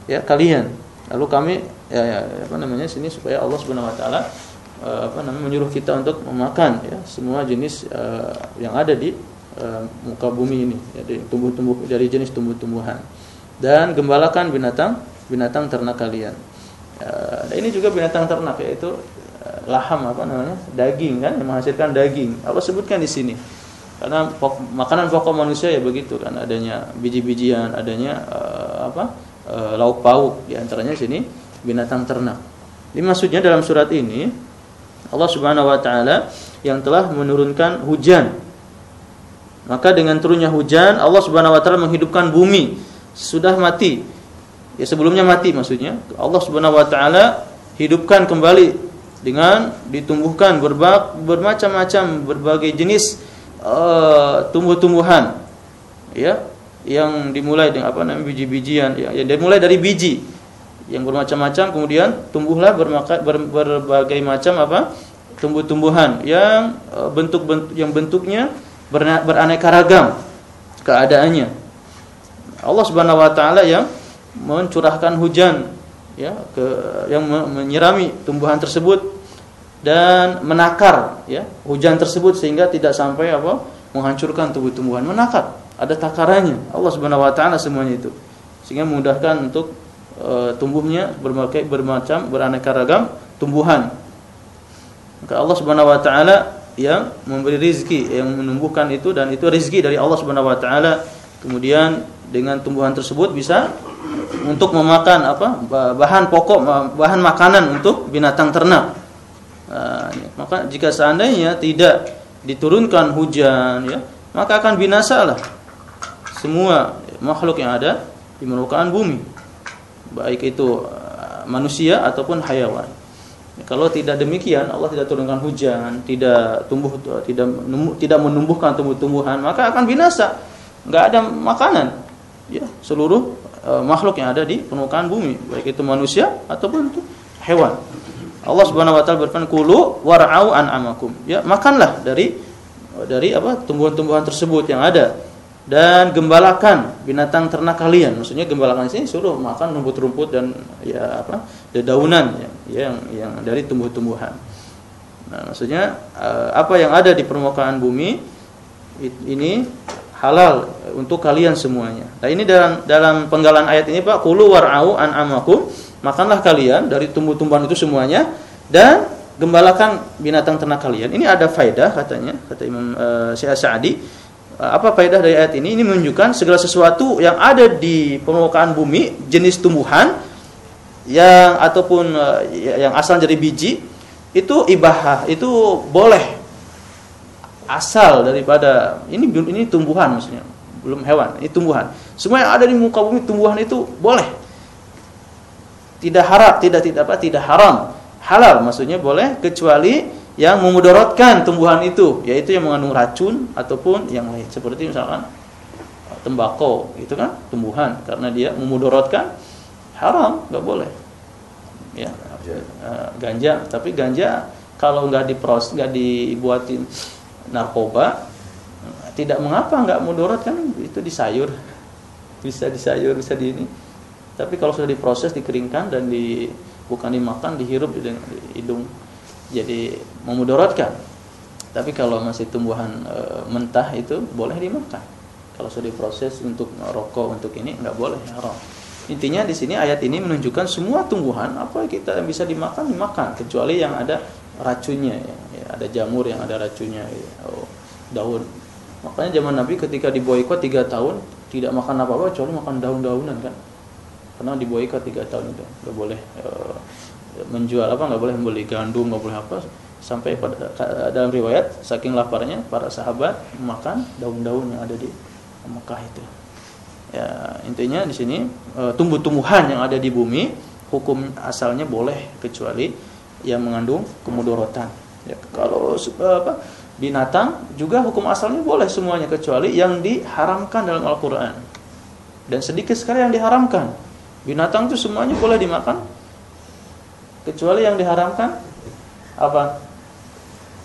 ya kalian. Lalu kami ya, ya apa namanya sini supaya Allah Subhanahu wa taala uh, apa namanya menyuruh kita untuk memakan ya semua jenis uh, yang ada di uh, muka bumi ini ya, tumbuh-tumbuh dari jenis tumbuh-tumbuhan dan gembalakan binatang binatang ternak kalian. Uh, ini juga binatang ternak yaitu uh, laham apa namanya daging kan yang menghasilkan daging. Allah sebutkan di sini karena pok makanan pokok manusia ya begitu kan adanya biji-bijian adanya uh, apa e, lauk pauk di antaranya sini binatang ternak. Ini maksudnya dalam surat ini Allah Subhanahu wa taala yang telah menurunkan hujan. Maka dengan turunnya hujan Allah Subhanahu wa taala menghidupkan bumi sudah mati. Ya sebelumnya mati maksudnya. Allah Subhanahu wa taala hidupkan kembali dengan ditumbuhkan bermacam-macam berbagai jenis uh, tumbuh-tumbuhan. Ya, yang dimulai dengan apa namanya biji-bijian ya, yang dimulai dari biji yang bermacam-macam kemudian tumbuhlah berbagai macam apa? Tumbuh-tumbuhan yang e, bentuk-bentuk yang bentuknya beraneka ragam keadaannya. Allah Subhanahu wa taala yang mencurahkan hujan ya ke yang menyirami tumbuhan tersebut dan menakar ya hujan tersebut sehingga tidak sampai apa? Menghancurkan tumbuh-tumbuhan menakar. Ada takarannya. Allah Subhanahu wa taala semuanya itu. Sehingga memudahkan untuk e, tumbuhnya berbagai bermacam beraneka ragam tumbuhan maka Allah Subhanahu wa taala yang memberi rizki yang menumbuhkan itu dan itu rizki dari Allah Subhanahu wa taala kemudian dengan tumbuhan tersebut bisa untuk memakan apa bahan pokok bahan makanan untuk binatang ternak Nah. Maka jika seandainya tidak diturunkan hujan ya, maka akan binasalah semua makhluk yang ada di permukaan bumi. Baik itu uh, manusia ataupun hayawan. Ya, kalau tidak demikian Allah tidak turunkan hujan, tidak tumbuh tidak tidak menumbuhkan tumbuh-tumbuhan, maka akan binasa. Enggak ada makanan. Ya, seluruh uh, makhluk yang ada di permukaan bumi, baik itu manusia ataupun itu hewan. Allah Subhanahu wa taala berfirman kulu war'au an'amakum. Ya, makanlah dari dari apa? tumbuhan-tumbuhan tersebut yang ada dan gembalakan binatang ternak kalian. Maksudnya gembalakan sini suruh makan rumput-rumput dan ya apa? dedaunan ya, yang yang dari tumbuh-tumbuhan. Nah, maksudnya eh, apa yang ada di permukaan bumi ini halal untuk kalian semuanya. Nah, ini dalam dalam penggalan ayat ini Pak, kulu war'au an'amakum makanlah kalian dari tumbuh-tumbuhan itu semuanya dan gembalakan binatang ternak kalian. Ini ada faedah katanya kata Imam uh, Syekh Sa'di. Apa faedah dari ayat ini? Ini menunjukkan segala sesuatu yang ada di permukaan bumi, jenis tumbuhan yang ataupun uh, yang asal dari biji itu ibahah, itu boleh asal daripada ini ini tumbuhan maksudnya, belum hewan, ini tumbuhan. Semua yang ada di muka bumi tumbuhan itu boleh tidak haram, tidak tidak apa, tidak haram. Halal maksudnya boleh kecuali yang memudaratkan tumbuhan itu, yaitu yang mengandung racun ataupun yang lain. Seperti misalkan tembakau, itu kan tumbuhan karena dia memudaratkan haram, nggak boleh. Ya, ganja, tapi ganja kalau nggak dipros, nggak dibuatin narkoba, tidak mengapa nggak mudarat kan itu di sayur, bisa di sayur, bisa di ini. Tapi kalau sudah diproses, dikeringkan dan di bukan dimakan, dihirup di hidung, jadi memudaratkan. Tapi kalau masih tumbuhan e, mentah itu boleh dimakan. Kalau sudah diproses untuk rokok untuk ini nggak boleh haram. Intinya di sini ayat ini menunjukkan semua tumbuhan apa kita bisa dimakan dimakan kecuali yang ada racunnya ya. ya ada jamur yang ada racunnya ya. oh, daun. Makanya zaman Nabi ketika diboikot tiga tahun tidak makan apa-apa kecuali makan daun-daunan kan karena di boykot tiga tahun itu nggak boleh e, menjual apa nggak boleh membeli gandum nggak boleh apa sampai pada dalam riwayat saking laparnya para sahabat makan daun-daun yang ada di Mekah itu. Ya intinya di sini e, tumbuh-tumbuhan yang ada di bumi hukum asalnya boleh kecuali yang mengandung kemudorotan. Ya kalau apa binatang juga hukum asalnya boleh semuanya kecuali yang diharamkan dalam Al-Qur'an. Dan sedikit sekali yang diharamkan. Binatang itu semuanya boleh dimakan kecuali yang diharamkan apa?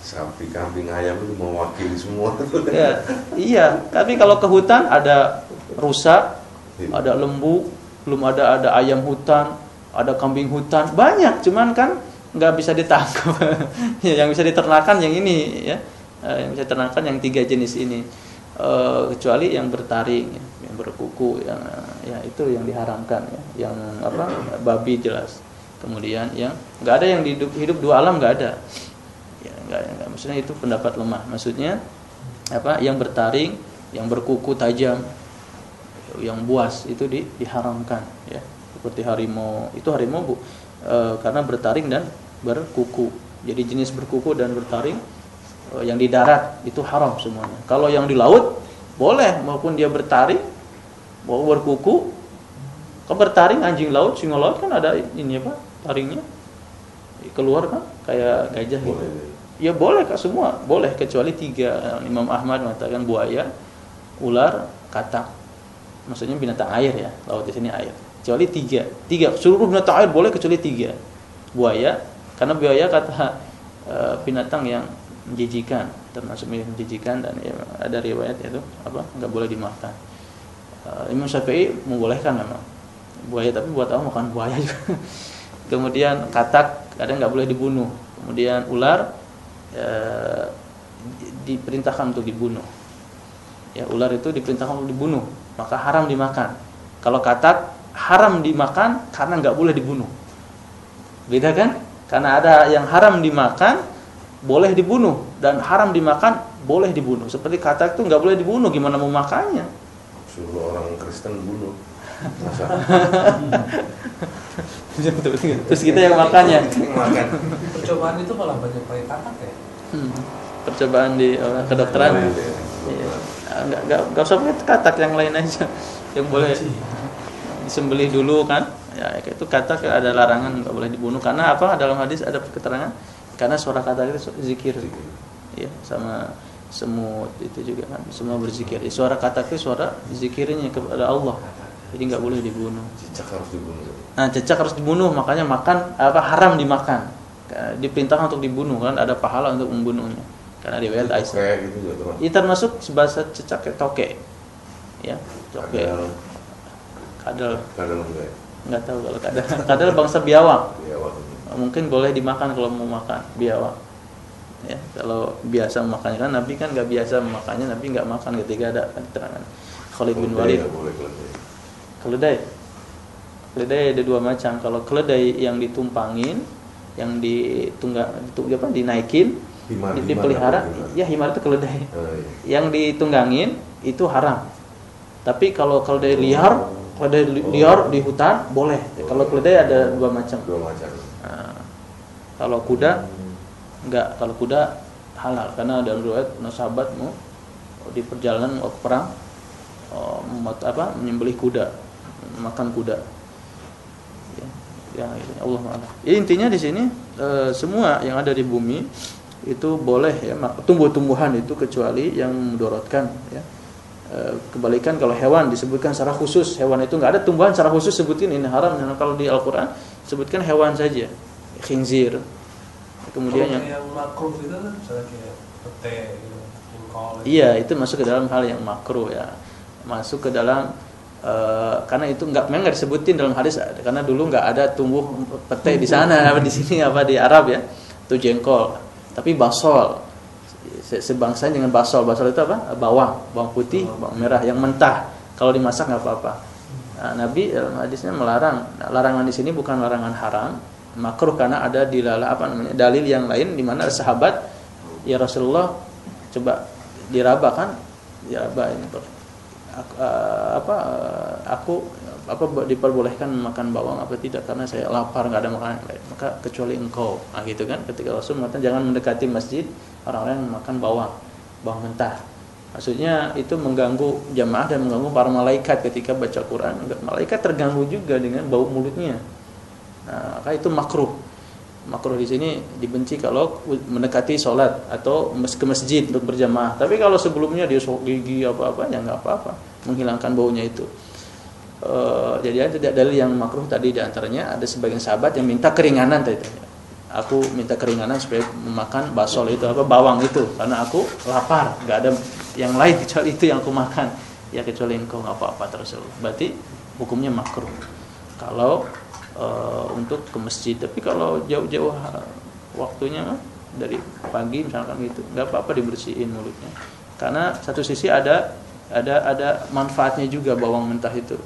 Sapi, kambing, ayam itu mewakili semua. ya, iya, tapi kalau ke hutan ada rusa, iya. ada lembu, belum ada ada ayam hutan, ada kambing hutan, banyak, cuman kan nggak bisa ditangkap. Ya, yang bisa diternakan yang ini ya, eh, yang bisa diternakan yang tiga jenis ini, uh, kecuali yang bertaring. Ya yang berkuku yang ya itu yang diharamkan ya yang apa babi jelas kemudian yang nggak ada yang hidup hidup dua alam nggak ada. Ya nggak, maksudnya itu pendapat lemah. Maksudnya apa yang bertaring yang berkuku tajam yang buas itu di, diharamkan ya. Seperti harimau itu harimau bu e, karena bertaring dan berkuku. Jadi jenis berkuku dan bertaring e, yang di darat itu haram semuanya. Kalau yang di laut boleh maupun dia bertaring mau berkuku kan bertaring anjing laut singa laut kan ada ini apa taringnya. Keluar kan kayak gajah gitu. Ya boleh kak semua. Boleh kecuali tiga. Imam Ahmad mengatakan buaya ular katak. Maksudnya binatang air ya. Laut di sini air. Kecuali tiga. Tiga. Seluruh binatang air boleh kecuali tiga. Buaya karena buaya kata e, binatang yang menjijikan termasuk menjijikan dan ya, ada riwayat itu apa nggak boleh dimakan uh, Imam Syafi'i membolehkan memang. Buaya tapi buat apa makan buaya juga kemudian katak kadang nggak boleh dibunuh. Kemudian ular uh, diperintahkan untuk dibunuh. Ya ular itu diperintahkan untuk dibunuh maka haram dimakan. Kalau katak haram dimakan karena nggak boleh dibunuh. Beda kan? Karena ada yang haram dimakan boleh dibunuh dan haram dimakan boleh dibunuh. Seperti katak itu nggak boleh dibunuh gimana mau makannya? Suruh orang Kristen bunuh. Masa Terus kita yang makannya. makan. Percobaan itu malah banyak pakai kakak ya. Hmm. Percobaan di uh, kedokteran. Iya. Ah, Nggak, nggak, nggak usah pakai katak yang lain aja. Yang boleh disembelih dulu kan. Ya itu katak ada larangan nggak boleh dibunuh karena apa? Dalam hadis ada keterangan karena suara katak itu zikir. Ya, sama semut itu juga kan semua berzikir. Suara katak itu suara zikirnya kepada Allah. Jadi nggak boleh dibunuh. Cicak harus dibunuh. Nah, cecak harus dibunuh, makanya makan apa haram dimakan. Diperintahkan untuk dibunuh kan ada pahala untuk membunuhnya. Karena riwayat Aisyah. Kayak gitu juga teman. Ini termasuk bahasa cecak kayak toke. Ya, toke. Kadal, Kadal, kadal enggak. nggak tahu kalau kadal. Kadal bangsa biawak. Waktu Mungkin boleh dimakan kalau mau makan biawak. Ya, kalau biasa memakannya kan Nabi kan nggak biasa memakannya, Nabi nggak makan ketika ada keterangan Khalid bin Walid. keledai. Keledai. Ada dua macam. Kalau keledai yang ditumpangin, yang ditunggang, ditu- apa, dinaikin, Himar, di- himar dipelihara, himar? ya himar itu keledai. Oh, iya. Yang ditunggangin itu haram. Tapi kalau keledai liar, keledai li- liar di hutan boleh. Kalau keledai ada dua macam. Dua macam. Nah, kalau kuda enggak, kalau kuda halal karena ada riwayat sahabat mau di perjalanan ke perang oh, apa menyembelih kuda, makan kuda. Ya, ya Allah Ta'ala. Ya, intinya di sini eh, semua yang ada di bumi itu boleh ya tumbuh-tumbuhan itu kecuali yang mudorotkan ya. Eh, kebalikan kalau hewan disebutkan secara khusus hewan itu nggak ada tumbuhan secara khusus sebutin ini haram Nah, kalau di Al-Qur'an sebutkan hewan saja khinzir kemudian yang yang makruh itu kan misalnya kayak pete gitu, jengkol. gitu. Iya, itu masuk ke dalam hal yang makruh ya. Masuk ke dalam eh, karena itu nggak memang nggak disebutin dalam hadis karena dulu nggak ada tumbuh pete di sana apa di sini apa di Arab ya. Itu jengkol. Tapi basol se- sebangsa dengan basol. Basol itu apa? Bawang, bawang putih, bawang merah yang mentah. Kalau dimasak nggak apa-apa. Nah, Nabi dalam hadisnya melarang. Nah, larangan di sini bukan larangan haram, makruh karena ada di lala apa namanya dalil yang lain di mana sahabat ya Rasulullah coba diraba kan diraba ini ak- eh, apa eh, aku apa diperbolehkan makan bawang apa tidak karena saya lapar nggak ada makanan. Lain maka kecuali engkau. Nah gitu kan. Ketika Rasul mengatakan jangan mendekati masjid orang-orang yang makan bawang bawang mentah. Maksudnya itu mengganggu jamaah dan mengganggu para malaikat ketika baca Quran. Malaikat terganggu juga dengan bau mulutnya. Nah maka itu makruh makruh di sini dibenci kalau mendekati sholat atau ke masjid untuk berjamaah. Tapi kalau sebelumnya dia sok gigi apa-apa ya nggak apa-apa, menghilangkan baunya itu. Eh, jadi ada dalil yang makruh tadi di antaranya ada sebagian sahabat yang minta keringanan tadi. Aku minta keringanan supaya memakan basol itu apa bawang itu karena aku lapar, nggak ada yang lain kecuali itu yang aku makan. Ya kecuali engkau nggak apa-apa terus. Berarti hukumnya makruh. Kalau eh, untuk ke masjid. Tapi kalau jauh-jauh waktunya dari pagi misalkan gitu, nggak apa-apa dibersihin mulutnya. Karena satu sisi ada ada ada manfaatnya juga bawang mentah itu.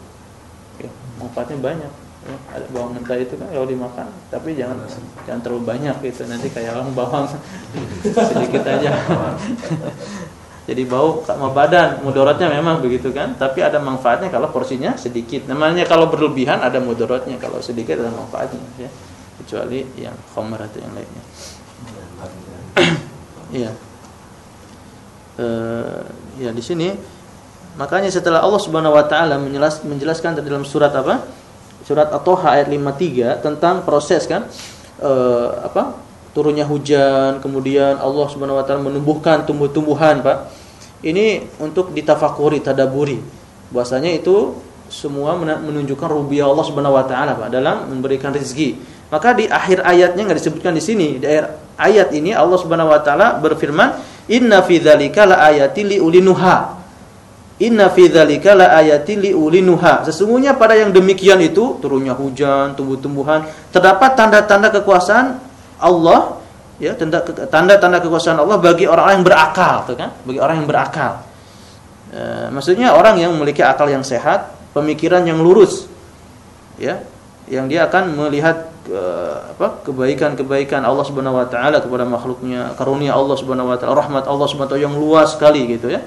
Ya, manfaatnya banyak. Ya, ada bawang mentah itu kan kalau dimakan, tapi jangan jangan terlalu banyak gitu. Nanti kayak orang bawang sedikit aja. Jadi bau sama badan, mudaratnya memang begitu kan, tapi ada manfaatnya kalau porsinya sedikit. Namanya kalau berlebihan ada mudaratnya, kalau sedikit ada manfaatnya ya. Kecuali yang khamar atau yang lainnya. Iya. Eh, ya di sini makanya setelah Allah Subhanahu wa taala menjelas, menjelaskan dalam surat apa? Surat At-Toha ayat 53 tentang proses kan eh, apa? turunnya hujan, kemudian Allah Subhanahu wa taala menumbuhkan tumbuh-tumbuhan, Pak. Ini untuk ditafakuri, tadaburi. Bahwasanya itu semua menunjukkan rububiyah Allah Subhanahu wa taala, Pak, dalam memberikan rezeki. Maka di akhir ayatnya nggak disebutkan di sini. Di akhir ayat ini Allah Subhanahu wa taala berfirman, "Inna fi dzalika laayatin liulinuha." Inna fi dzalika laayatin liulinuha. Sesungguhnya pada yang demikian itu turunnya hujan, tumbuh-tumbuhan, terdapat tanda-tanda kekuasaan Allah ya tanda tanda-tanda kekuasaan Allah bagi orang-orang yang berakal tuh kan? Bagi orang yang berakal. E, maksudnya orang yang memiliki akal yang sehat pemikiran yang lurus ya yang dia akan melihat eh, apa kebaikan-kebaikan Allah Subhanahu wa taala kepada makhluknya karunia Allah Subhanahu wa taala rahmat Allah Subhanahu wa taala yang luas sekali gitu ya.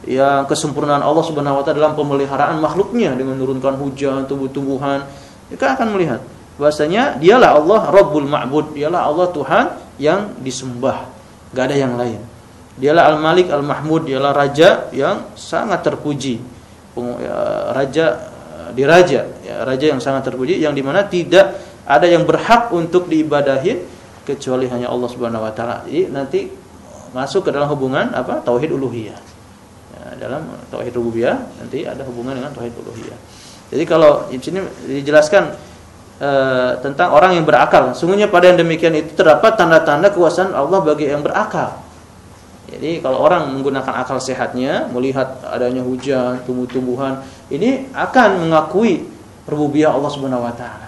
Yang kesempurnaan Allah Subhanahu wa taala dalam pemeliharaan makhluknya dengan menurunkan hujan, tumbuh-tumbuhan, kita akan melihat. Bahwasanya dialah Allah Rabbul Ma'bud, dialah Allah Tuhan yang disembah, gak ada yang lain. Dialah Al-Malik Al-Mahmud, dialah raja yang sangat terpuji. Ya, raja diraja, ya, raja yang sangat terpuji yang di mana tidak ada yang berhak untuk diibadahin kecuali hanya Allah Subhanahu wa nanti masuk ke dalam hubungan apa? tauhid uluhiyah dalam tauhid rububiyah nanti ada hubungan dengan tauhid uluhiyah. Jadi kalau di sini dijelaskan e, tentang orang yang berakal, sungguhnya pada yang demikian itu terdapat tanda-tanda kuasaan Allah bagi yang berakal. Jadi kalau orang menggunakan akal sehatnya, melihat adanya hujan, tumbuh-tumbuhan, ini akan mengakui rububiyah Allah Subhanahu wa taala.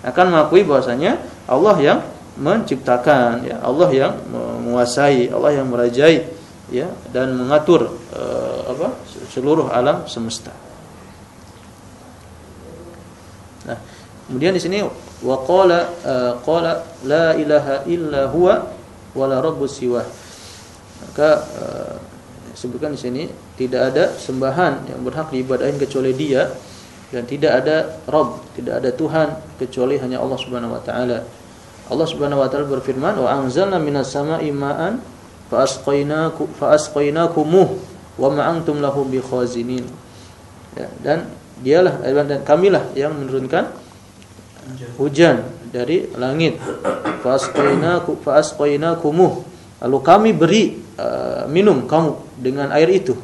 Akan mengakui bahwasanya Allah yang menciptakan, ya, Allah yang menguasai, Allah yang merajai ya dan mengatur uh, apa seluruh alam semesta. Kemudian di sini wa qala uh, qala la ilaha illa huwa wala rabbus siwa. Maka uh, disebutkan di sini tidak ada sembahan yang berhak diibadahin kecuali Dia dan tidak ada Rabb, tidak ada Tuhan kecuali hanya Allah Subhanahu wa taala. Allah Subhanahu wa taala berfirman, "Wa anzalna minas sama'i ma'an faasqainaku faasqainakumuh wa ma antum lahu bikhazinin ya, dan dialah eh, dan kamilah yang menurunkan hujan dari langit. Faasqainaku faasqainakumuh lalu kami beri uh, minum kamu dengan air itu.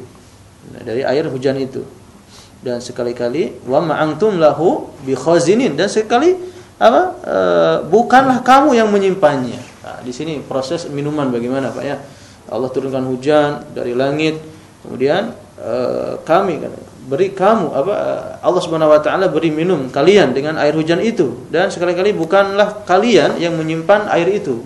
Dari air hujan itu. Dan sekali-kali wa ma antum lahu bikhazinin. Dan sekali apa uh, bukanlah kamu yang menyimpannya. Nah, di sini proses minuman bagaimana Pak ya? Allah turunkan hujan dari langit. Kemudian uh, kami kan beri kamu apa Allah Subhanahu wa taala beri minum kalian dengan air hujan itu. Dan sekali-kali bukanlah kalian yang menyimpan air itu.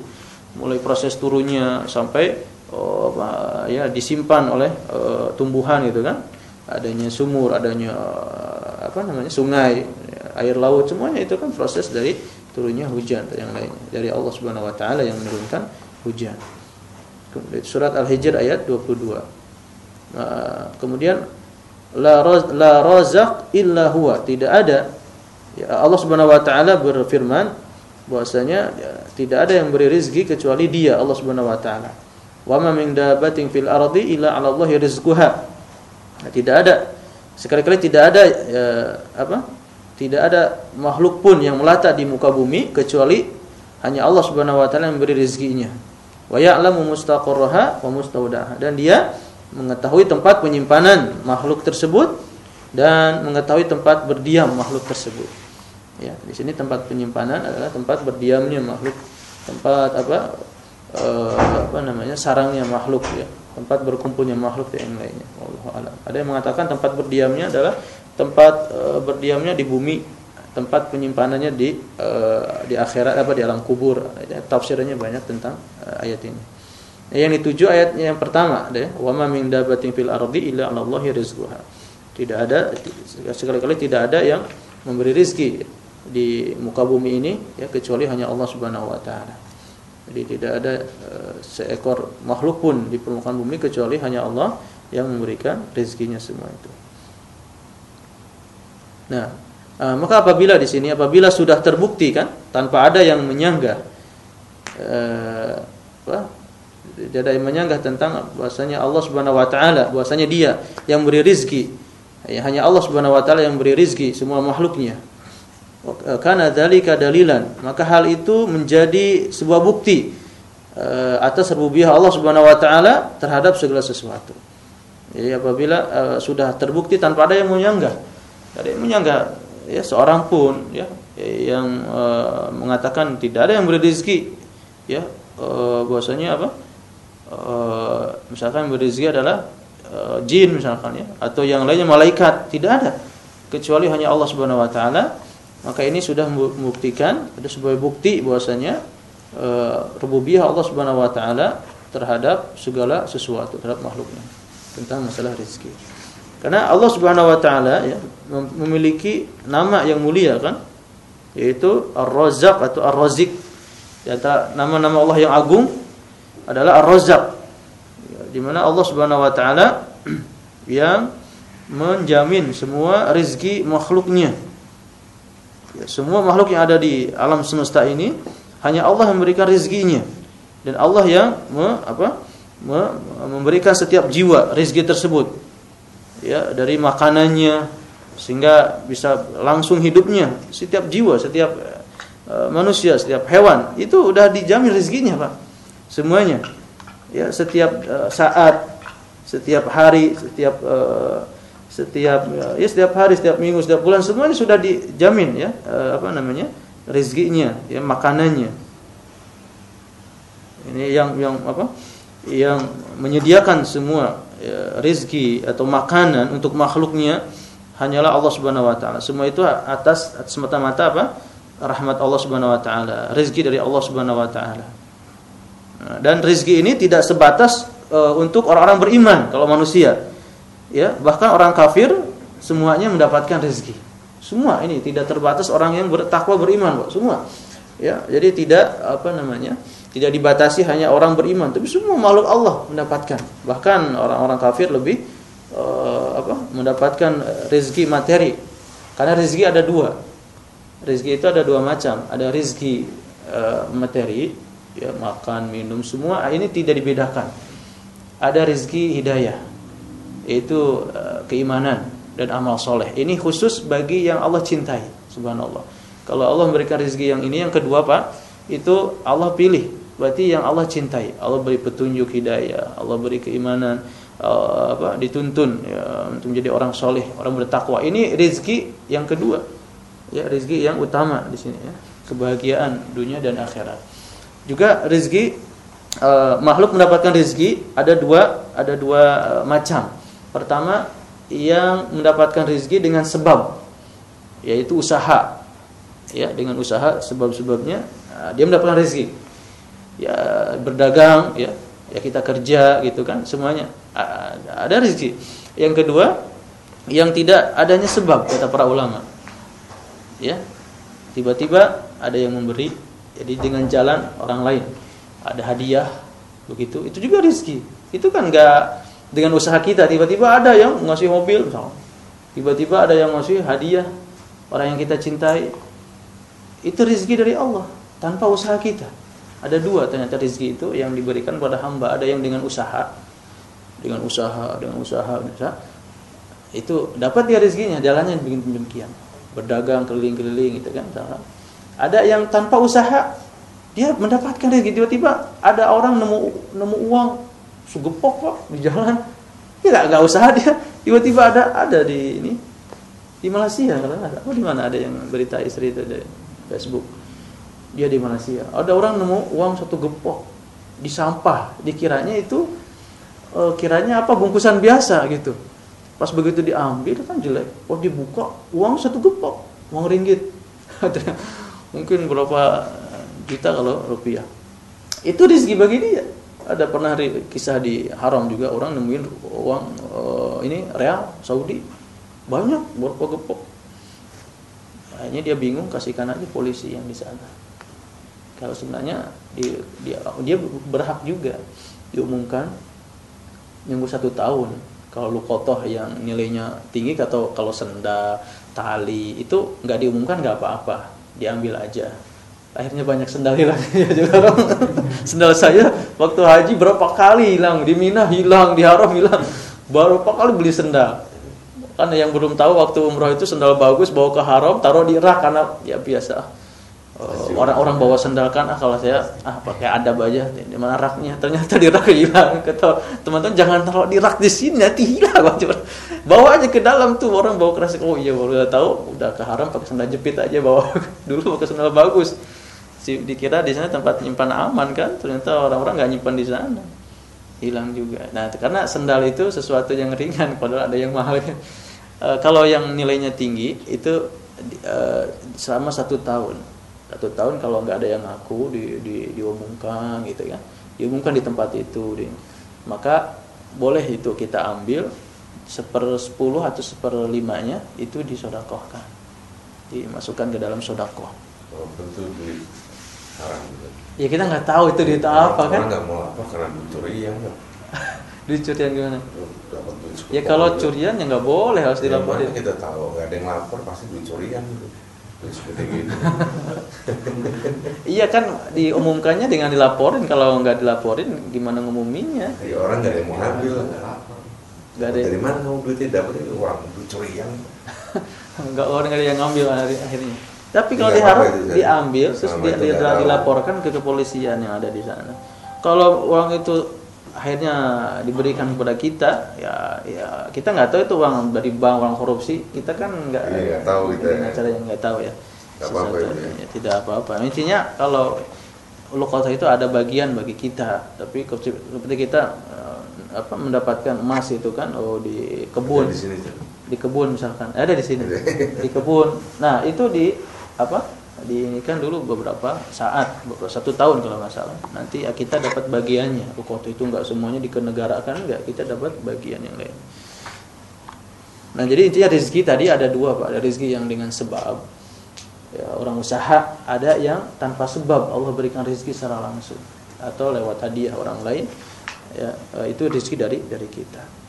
Mulai proses turunnya sampai oh, apa, ya disimpan oleh uh, tumbuhan gitu kan. Adanya sumur adanya uh, apa namanya sungai air laut semuanya itu kan proses dari turunnya hujan yang lainnya. Dari Allah Subhanahu wa taala yang menurunkan hujan. Surat Al-Hijr ayat 22. Nah, kemudian la raz, la razaq illa huwa, tidak ada ya, Allah Subhanahu wa taala berfirman bahwasanya ya, tidak ada yang beri rezeki kecuali Dia Allah Subhanahu wa taala. Wa ma min dabatin fil ardi illa 'ala Allah rizquha. Nah, tidak ada sekali-kali tidak ada ya, apa? Tidak ada makhluk pun yang melata di muka bumi kecuali hanya Allah Subhanahu wa taala yang memberi rezekinya wa ya'lamu mustaqarraha wa mustaudaha dan dia mengetahui tempat penyimpanan makhluk tersebut dan mengetahui tempat berdiam makhluk tersebut. Ya, di sini tempat penyimpanan adalah tempat berdiamnya makhluk, tempat apa e, apa namanya sarangnya makhluk ya, tempat berkumpulnya makhluk yang lainnya. Allah Ada yang mengatakan tempat berdiamnya adalah tempat e, berdiamnya di bumi tempat penyimpanannya di uh, di akhirat apa di alam kubur. Ya, tafsirannya banyak tentang uh, ayat ini. Yang dituju ayat yang pertama deh, wa ma min dabatin fil ardi illa 'ala Allahi rizquha. Tidak ada sekali-kali tidak ada yang memberi rizki di muka bumi ini ya kecuali hanya Allah Subhanahu wa taala. Jadi tidak ada uh, seekor makhluk pun di permukaan bumi kecuali hanya Allah yang memberikan rezekinya semua itu. Nah, Uh, maka apabila di sini apabila sudah terbukti kan tanpa ada yang menyanggah apa tidak ada yang menyanggah tentang bahasanya Allah Subhanahu wa taala bahwasanya dia yang beri rizki. Ya, hanya Allah Subhanahu wa taala yang beri rizki semua makhluknya. Karena dzalika dalilan. Maka hal itu menjadi sebuah bukti uh, atas rububiyah Allah Subhanahu wa taala terhadap segala sesuatu. Jadi apabila uh, sudah terbukti tanpa ada yang menyanggah ada yang menyanggah ya seorang pun ya yang e, mengatakan tidak ada yang beri rezeki ya e, bahwasanya apa e, misalkan rezeki adalah e, jin misalkan ya atau yang lainnya malaikat tidak ada kecuali hanya Allah Subhanahu wa taala maka ini sudah membuktikan ada sebuah bukti bahwasanya e, rububiyah Allah Subhanahu wa taala terhadap segala sesuatu terhadap makhluknya tentang masalah rezeki. Karena Allah Subhanahu wa taala ya memiliki nama yang mulia kan? Yaitu Ar-Razzaq atau Ar-Razik. Di nama-nama Allah yang agung adalah Ar-Razzaq. Di mana Allah Subhanahu wa taala yang menjamin semua rizki makhluknya. Ya, semua makhluk yang ada di alam semesta ini hanya Allah yang memberikan rizkinya dan Allah yang me, apa, me, memberikan setiap jiwa rizki tersebut ya dari makanannya sehingga bisa langsung hidupnya setiap jiwa setiap uh, manusia setiap hewan itu udah dijamin rezekinya pak semuanya ya setiap uh, saat setiap hari setiap uh, setiap ya setiap hari setiap minggu setiap bulan semuanya sudah dijamin ya uh, apa namanya rezekinya ya makanannya ini yang yang apa yang menyediakan semua ya, rezeki atau makanan untuk makhluknya hanyalah Allah Subhanahu wa taala. Semua itu atas, atas semata-mata apa? rahmat Allah Subhanahu wa taala, rezeki dari Allah Subhanahu wa taala. Dan rezeki ini tidak sebatas uh, untuk orang-orang beriman kalau manusia. Ya, bahkan orang kafir semuanya mendapatkan rezeki. Semua ini tidak terbatas orang yang bertakwa beriman, kok. Semua. Ya, jadi tidak apa namanya? Tidak dibatasi hanya orang beriman, tapi semua makhluk Allah mendapatkan. Bahkan orang-orang kafir lebih uh, apa mendapatkan rezeki materi karena rezeki ada dua rezeki itu ada dua macam ada rezeki uh, materi ya makan minum semua ini tidak dibedakan. Ada rezeki hidayah yaitu uh, keimanan dan amal soleh. Ini khusus bagi yang Allah cintai subhanallah. Kalau Allah memberikan rezeki yang ini yang kedua pak itu Allah pilih. Berarti yang Allah cintai. Allah beri petunjuk hidayah Allah beri keimanan uh, apa dituntun ya, untuk menjadi orang soleh, orang bertakwa. Ini rezeki yang kedua, ya rezeki yang utama di sini ya, kebahagiaan dunia dan akhirat. Juga rezeki uh, makhluk mendapatkan rezeki ada dua ada dua uh, macam. Pertama yang mendapatkan rezeki dengan sebab, yaitu usaha. Ya, dengan usaha sebab-sebabnya uh, dia mendapatkan rezeki. Ya berdagang, ya ya kita kerja gitu kan semuanya ada rezeki yang kedua yang tidak adanya sebab kata para ulama ya tiba-tiba ada yang memberi jadi dengan jalan orang lain. Ada hadiah begitu. Itu juga rezeki itu kan enggak dengan usaha kita. Tiba-tiba ada yang ngasih mobil tiba-tiba ada yang ngasih hadiah. Orang yang kita cintai. Itu rezeki dari Allah tanpa usaha kita. Ada dua ternyata rezeki itu yang diberikan pada hamba. Ada yang dengan usaha, dengan usaha, dengan usaha, usaha. Itu dapat dia rezekinya, jalannya bikin demikian. Berdagang keliling-keliling gitu kan. Ada yang tanpa usaha, dia mendapatkan rezeki. Tiba-tiba ada orang nemu nemu uang sugepok kok di jalan. Dia nggak usaha dia. Tiba-tiba ada ada di ini di Malaysia kalau ada. Oh di mana ada yang berita istri itu di Facebook dia di Malaysia. Ada orang nemu uang satu gepok di sampah, dikiranya itu e, kiranya apa bungkusan biasa gitu. Pas begitu diambil kan jelek. Oh dibuka uang satu gepok, uang ringgit. Mungkin berapa juta kalau rupiah. Itu rezeki bagi dia. Ada pernah kisah di Haram juga orang nemuin uang e, ini real Saudi banyak berapa gepok. Akhirnya dia bingung kasihkan aja polisi yang di sana kalau sebenarnya dia, dia dia berhak juga diumumkan nunggu satu tahun kalau lu kotoh yang nilainya tinggi atau kalau senda tali itu nggak diumumkan nggak apa-apa diambil aja. Akhirnya banyak sendal hilang. Ya juga. Sendal saya waktu haji berapa kali hilang. Di Mina hilang di Haram hilang. Berapa kali beli sendal. Kan yang belum tahu waktu umroh itu sendal bagus bawa ke Haram taruh di rak karena ya biasa orang-orang bawa sendal kan ah kalau saya ah pakai adab aja. Di mana raknya? Ternyata di rak hilang. Kata teman-teman jangan taruh di rak di sini nanti hilang. Bawa aja ke dalam tuh orang bawa keras. Oh iya baru udah tahu udah ke haram pakai sendal jepit aja bawa dulu pakai sendal bagus. Si dikira di sana tempat nyimpan aman kan? Ternyata orang-orang nggak nyimpan di sana. Hilang juga. Nah karena sendal itu sesuatu yang ringan padahal ada yang mahal. Kan e, kalau yang nilainya tinggi itu e, selama satu tahun satu tahun kalau nggak ada yang ngaku di, di, diumumkan gitu ya. Diumumkan di tempat itu di, maka boleh itu kita ambil seper sepuluh atau seperlimanya itu disodakohkan. Dimasukkan ke dalam sodakoh. Oh, tentu di haram ya kita nggak tahu itu di apa kan? nggak mau apa karena mencuri ya Duit curian gimana? cukup Ya kalau curian ya nggak boleh harus Ya, dilaporin. kita tahu nggak ada yang lapor pasti duit curian. duit segede gitu Iya kan diumumkannya dengan dilaporin. Kalau nggak dilaporin gimana ngumuminnya? ya orang nggak ada yang mau ngambil Nggak ada. dari mana kamu duitnya dapat ini uang duit curian Nggak orang nggak ada yang ngambil akhirnya. Tapi kalau diharap itu, diambil terus dia, itu dilaporkan ke kepolisian yang ada di sana. Kalau uang itu akhirnya diberikan kepada kita, ya ya kita nggak tahu itu uang dari bank uang korupsi. Kita kan nggak Iya, nggak tahu kita. dengan cara yang nggak tahu ya. Nggak apa-apa ya. ya, tidak apa-apa. Intinya kalau lukoto itu ada bagian bagi kita, tapi seperti kita eh, apa mendapatkan emas itu kan oh di kebun di sini di kebun misalkan ada di sini di kebun nah itu di apa di ini kan dulu beberapa saat beberapa satu tahun kalau nggak salah. Nanti ya kita dapat bagiannya. Rukoto itu nggak semuanya dikenegarakan nggak? Kita dapat bagian yang lain. Nah jadi intinya rezeki tadi ada dua pak. Ada rezeki yang dengan sebab. Ya, orang usaha ada yang tanpa sebab. Allah berikan rezeki secara langsung. Atau lewat hadiah orang lain. Ya eh, itu rezeki dari dari kita.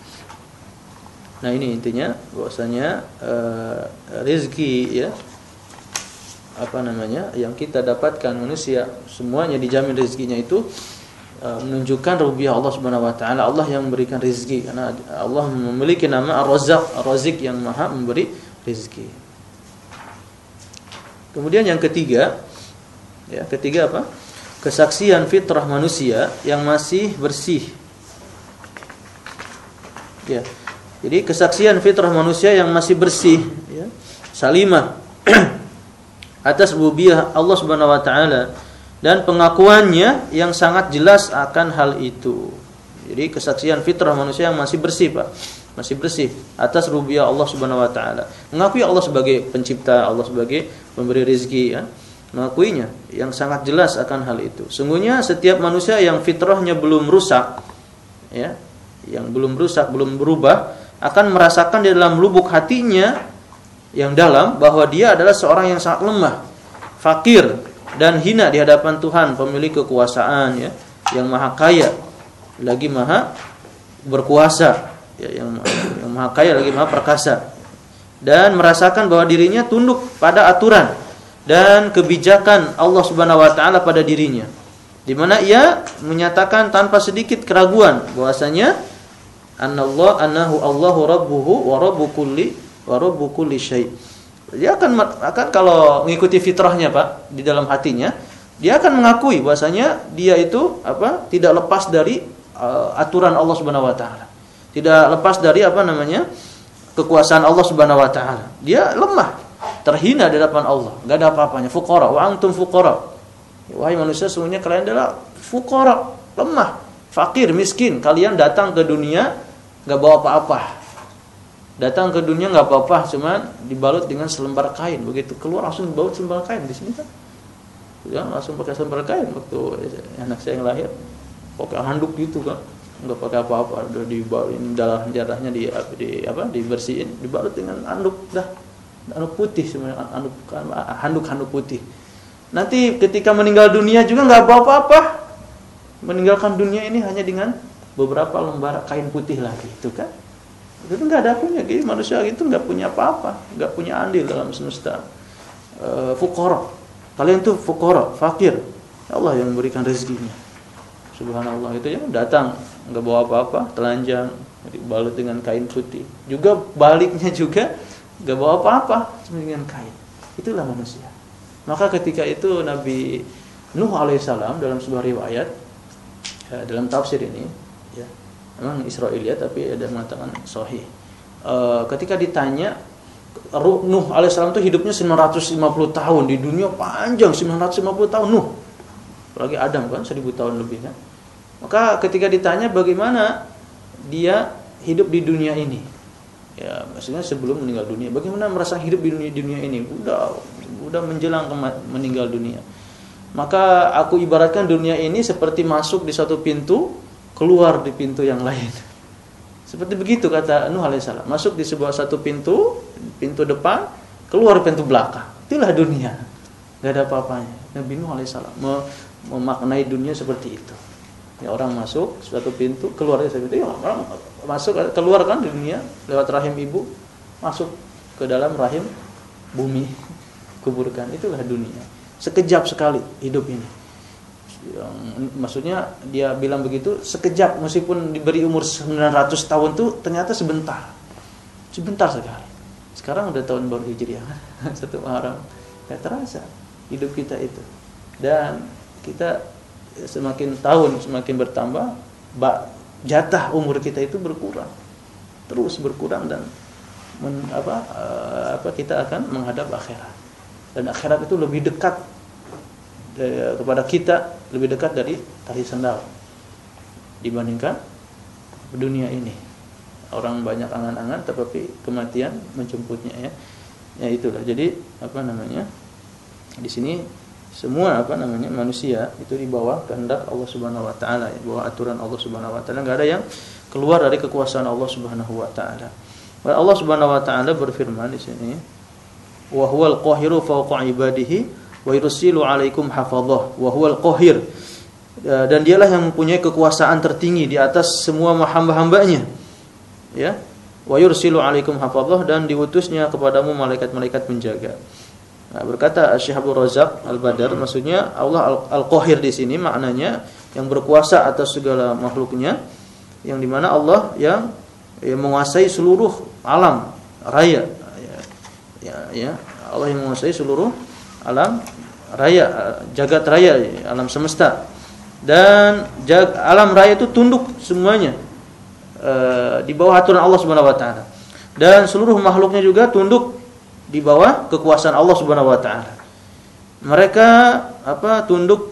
Nah ini intinya bahwasanya uh, rezeki ya apa namanya yang kita dapatkan manusia semuanya dijamin rezekinya itu uh, menunjukkan rububiyah Allah Subhanahu wa taala Allah yang memberikan rezeki karena Allah memiliki nama Ar-Razzaq Ar-Razik yang Maha memberi rezeki. Kemudian yang ketiga ya ketiga apa? Kesaksian fitrah manusia yang masih bersih. Ya. Jadi kesaksian fitrah manusia yang masih bersih, ya, salimah atas rububiyah Allah Subhanahu wa taala dan pengakuannya yang sangat jelas akan hal itu. Jadi kesaksian fitrah manusia yang masih bersih, Pak. Masih bersih atas rububiyah Allah Subhanahu wa taala. Mengakui Allah sebagai pencipta, Allah sebagai pemberi rezeki ya. Mengakuinya yang sangat jelas akan hal itu. Sungguhnya setiap manusia yang fitrahnya belum rusak ya, yang belum rusak, belum berubah akan merasakan di dalam lubuk hatinya yang dalam bahwa dia adalah seorang yang sangat lemah, fakir dan hina di hadapan Tuhan, pemilik kekuasaan ya, yang maha kaya, lagi maha berkuasa, ya, yang, yang maha kaya lagi maha perkasa. Dan merasakan bahwa dirinya tunduk pada aturan dan kebijakan Allah Subhanahu wa taala pada dirinya. Di mana ia menyatakan tanpa sedikit keraguan bahwasanya annallah annahu Allahu rabbuhu wa rabbu kulli wa rabbu kulli syai. Dia akan akan kalau mengikuti fitrahnya, Pak, di dalam hatinya, dia akan mengakui bahwasanya dia itu apa? tidak lepas dari uh, aturan Allah Subhanahu wa taala. Tidak lepas dari apa namanya? kekuasaan Allah Subhanahu wa taala. Dia lemah, terhina di hadapan Allah, enggak ada apa-apanya. Fuqara wa antum fuqara. Wahai manusia, sesungguhnya kalian adalah fuqara, lemah, fakir, miskin. Kalian datang ke dunia nggak bawa apa-apa datang ke dunia nggak apa-apa cuman dibalut dengan selembar kain begitu. Keluar langsung dibalut selembar kain di sini kan ya langsung pakai selembar kain waktu anak saya yang lahir. Pakai handuk gitu kan nggak pakai apa-apa udah dibalut darah darahnya di, di apa dibersihin dibalut dengan handuk dah. Handuk putih sebenarnya handuk handuk handuk putih. Nanti ketika meninggal dunia juga nggak apa-apa meninggalkan dunia ini hanya dengan beberapa lembar kain putih lagi itu kan itu nggak ada punya jadi manusia itu nggak punya apa-apa nggak punya andil dalam semesta. E, fukoro kalian tuh fukoro fakir. Ya Allah yang memberikan rezekinya. Subhanallah. Itu ya datang nggak bawa apa-apa telanjang dibalut dengan kain putih juga baliknya juga nggak bawa apa-apa dengan kain. Itulah manusia. Maka ketika itu Nabi Nuh alaihissalam dalam sebuah riwayat ya, dalam tafsir ini ya memang Israiliyat tapi ada mengatakan sahih. E, ketika ditanya Nuh alaihissalam itu hidupnya 950 tahun. Di dunia panjang 950 tahun. Nuh. Apalagi Adam kan 1000 tahun lebih kan. Maka ketika ditanya bagaimana dia hidup di dunia ini? Ya maksudnya sebelum meninggal dunia. Bagaimana merasa hidup di dunia dunia ini? Udah udah menjelang meninggal dunia. Maka aku ibaratkan dunia ini seperti masuk di satu pintu keluar di pintu yang lain. Seperti begitu kata Nuh alaihissalam. Masuk di sebuah satu pintu, pintu depan, keluar pintu belakang. Itulah dunia. Gak ada apa-apanya. Nabi Nuh alaihissalam memaknai dunia seperti itu. Ya orang masuk suatu pintu, keluar dari pintu, ya orang masuk keluar kan dunia lewat rahim ibu, masuk ke dalam rahim bumi, kuburkan. Itulah dunia. Sekejap sekali hidup ini. Maksudnya dia bilang begitu sekejap meskipun diberi umur 900 tahun tuh ternyata sebentar. Sebentar sekali. Sekarang udah tahun baru Hijriah? Satu Muharram. Gak terasa hidup kita itu. Dan kita semakin tahun semakin bertambah, bak, jatah umur kita itu berkurang. Terus berkurang dan men, apa, uh, apa kita akan menghadap akhirat. Dan akhirat itu lebih dekat de, kepada kita, lebih dekat dari tali sendal dibandingkan dunia ini. Orang banyak angan-angan tetapi kematian menjemputnya ya. Ya itulah. Jadi apa namanya? Di sini semua apa namanya manusia itu di bawah kehendak Allah Subhanahu wa taala, ya, bawah aturan Allah Subhanahu wa taala. Enggak ada yang keluar dari kekuasaan Allah Subhanahu wa taala. Allah Subhanahu wa taala berfirman di sini, "Wa huwal qahiru fawqa ibadihi wa yursilu 'alaikum hafadhah wa huwal qahir." Dan dialah yang mempunyai kekuasaan tertinggi di atas semua hamba-hambanya. Ya. Wa yursilu 'alaikum hafadhah dan diutusnya kepadamu malaikat-malaikat penjaga. Nah, berkata Syekh Abdul Razak Al-Badar maksudnya Allah Al-Qahir di sini maknanya yang berkuasa atas segala makhluknya yang di mana Allah yang, yang menguasai seluruh alam raya ya, ya, ya Allah yang menguasai seluruh alam raya jagat raya alam semesta dan jag, alam raya itu tunduk semuanya e, di bawah aturan Allah Subhanahu wa taala dan seluruh makhluknya juga tunduk di bawah kekuasaan Allah Subhanahu wa taala. Mereka apa tunduk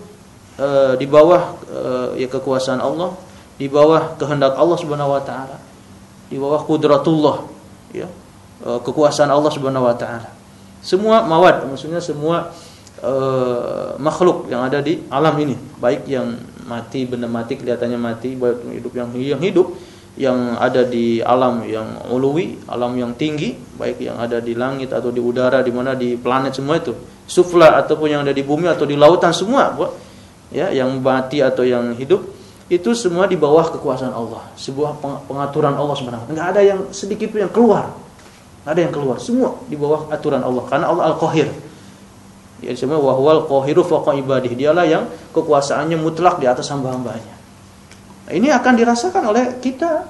e, di bawah e, ya kekuasaan Allah, di bawah kehendak Allah Subhanahu wa taala, di bawah kudratullah ya. E, kekuasaan Allah Subhanahu wa taala. Semua mawad maksudnya semua e, makhluk yang ada di alam ini, baik yang mati benda mati kelihatannya mati, baik hidup yang yang hidup yang ada di alam yang uluwi, alam yang tinggi, baik yang ada di langit atau di udara, di mana di planet semua itu, sufla ataupun yang ada di bumi atau di lautan semua, ya, yang mati atau yang hidup, itu semua di bawah kekuasaan Allah, sebuah pengaturan Allah sebenarnya. Enggak ada yang sedikit pun yang keluar, ada yang keluar, semua di bawah aturan Allah, karena Allah al-Qahir. Ya semua wahwal qahiru fawqa ibadih. Dialah yang kekuasaannya mutlak di atas hamba-hambanya. Nah, ini akan dirasakan oleh kita.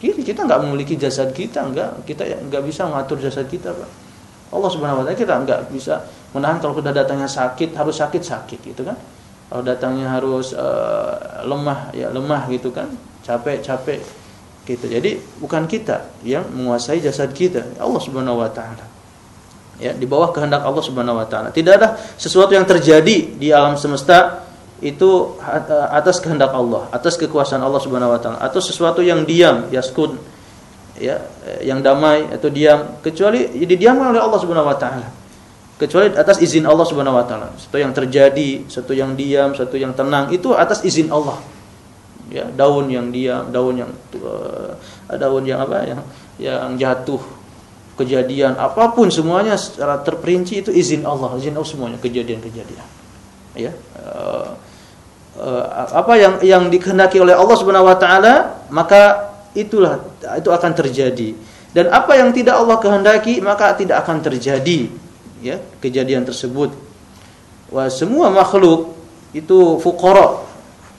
Kita nggak memiliki jasad kita, nggak kita nggak bisa mengatur jasad kita, pak. Allah subhanahu wa taala kita nggak bisa menahan kalau sudah datangnya sakit harus sakit sakit gitu kan. Kalau datangnya harus uh, lemah ya lemah gitu kan, capek capek gitu. Jadi bukan kita yang menguasai jasad kita, Allah subhanahu wa taala. Ya, di bawah kehendak Allah Subhanahu wa taala. Tidak ada sesuatu yang terjadi di alam semesta itu atas kehendak Allah, atas kekuasaan Allah Subhanahu wa taala, atau sesuatu yang diam, yaskun ya, yang damai atau diam, kecuali didiamkan oleh Allah Subhanahu wa taala. Kecuali atas izin Allah Subhanahu wa taala. Sesuatu yang terjadi, satu yang diam, satu yang tenang itu atas izin Allah. Ya, daun yang diam, daun yang uh, daun yang apa yang yang jatuh kejadian apa pun semuanya secara terperinci itu izin Allah, izin Allah semuanya kejadian-kejadian. Ya. Uh, uh, apa yang yang dikehendaki oleh Allah Subhanahu wa taala, maka itulah itu akan terjadi. Dan apa yang tidak Allah kehendaki, maka tidak akan terjadi ya kejadian tersebut. Wah, semua makhluk itu fuqara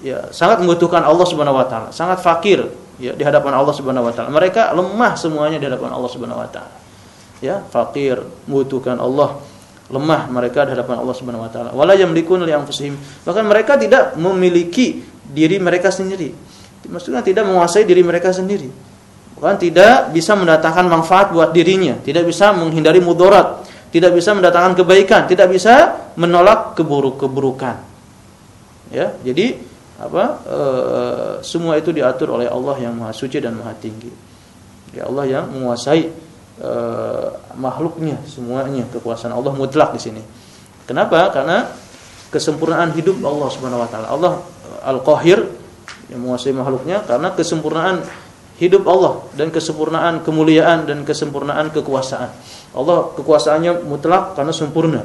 ya sangat membutuhkan Allah Subhanahu wa taala, sangat fakir ya di hadapan Allah Subhanahu wa taala. Mereka lemah semuanya di hadapan Allah Subhanahu wa taala. Ya, fakir, membutuhkan Allah lemah mereka di hadapan Allah Subhanahu wa taala. Wala yamlikun li anfusihim. Bahkan mereka tidak memiliki diri mereka sendiri. Maksudnya tidak menguasai diri mereka sendiri. Bahkan tidak bisa mendatangkan manfaat buat dirinya, tidak bisa menghindari mudarat, tidak bisa mendatangkan kebaikan, tidak bisa menolak keburuk-keburukan. Ya, jadi apa? E, semua itu diatur oleh Allah yang Maha Suci dan Maha Tinggi. Ya Allah yang menguasai uh, makhluknya semuanya kekuasaan Allah mutlak di sini. Kenapa? Karena kesempurnaan hidup Allah Subhanahu wa taala. Allah eh, Al-Qahir yang menguasai makhluknya karena kesempurnaan hidup Allah dan kesempurnaan kemuliaan dan kesempurnaan kekuasaan. Allah kekuasaannya mutlak karena sempurna.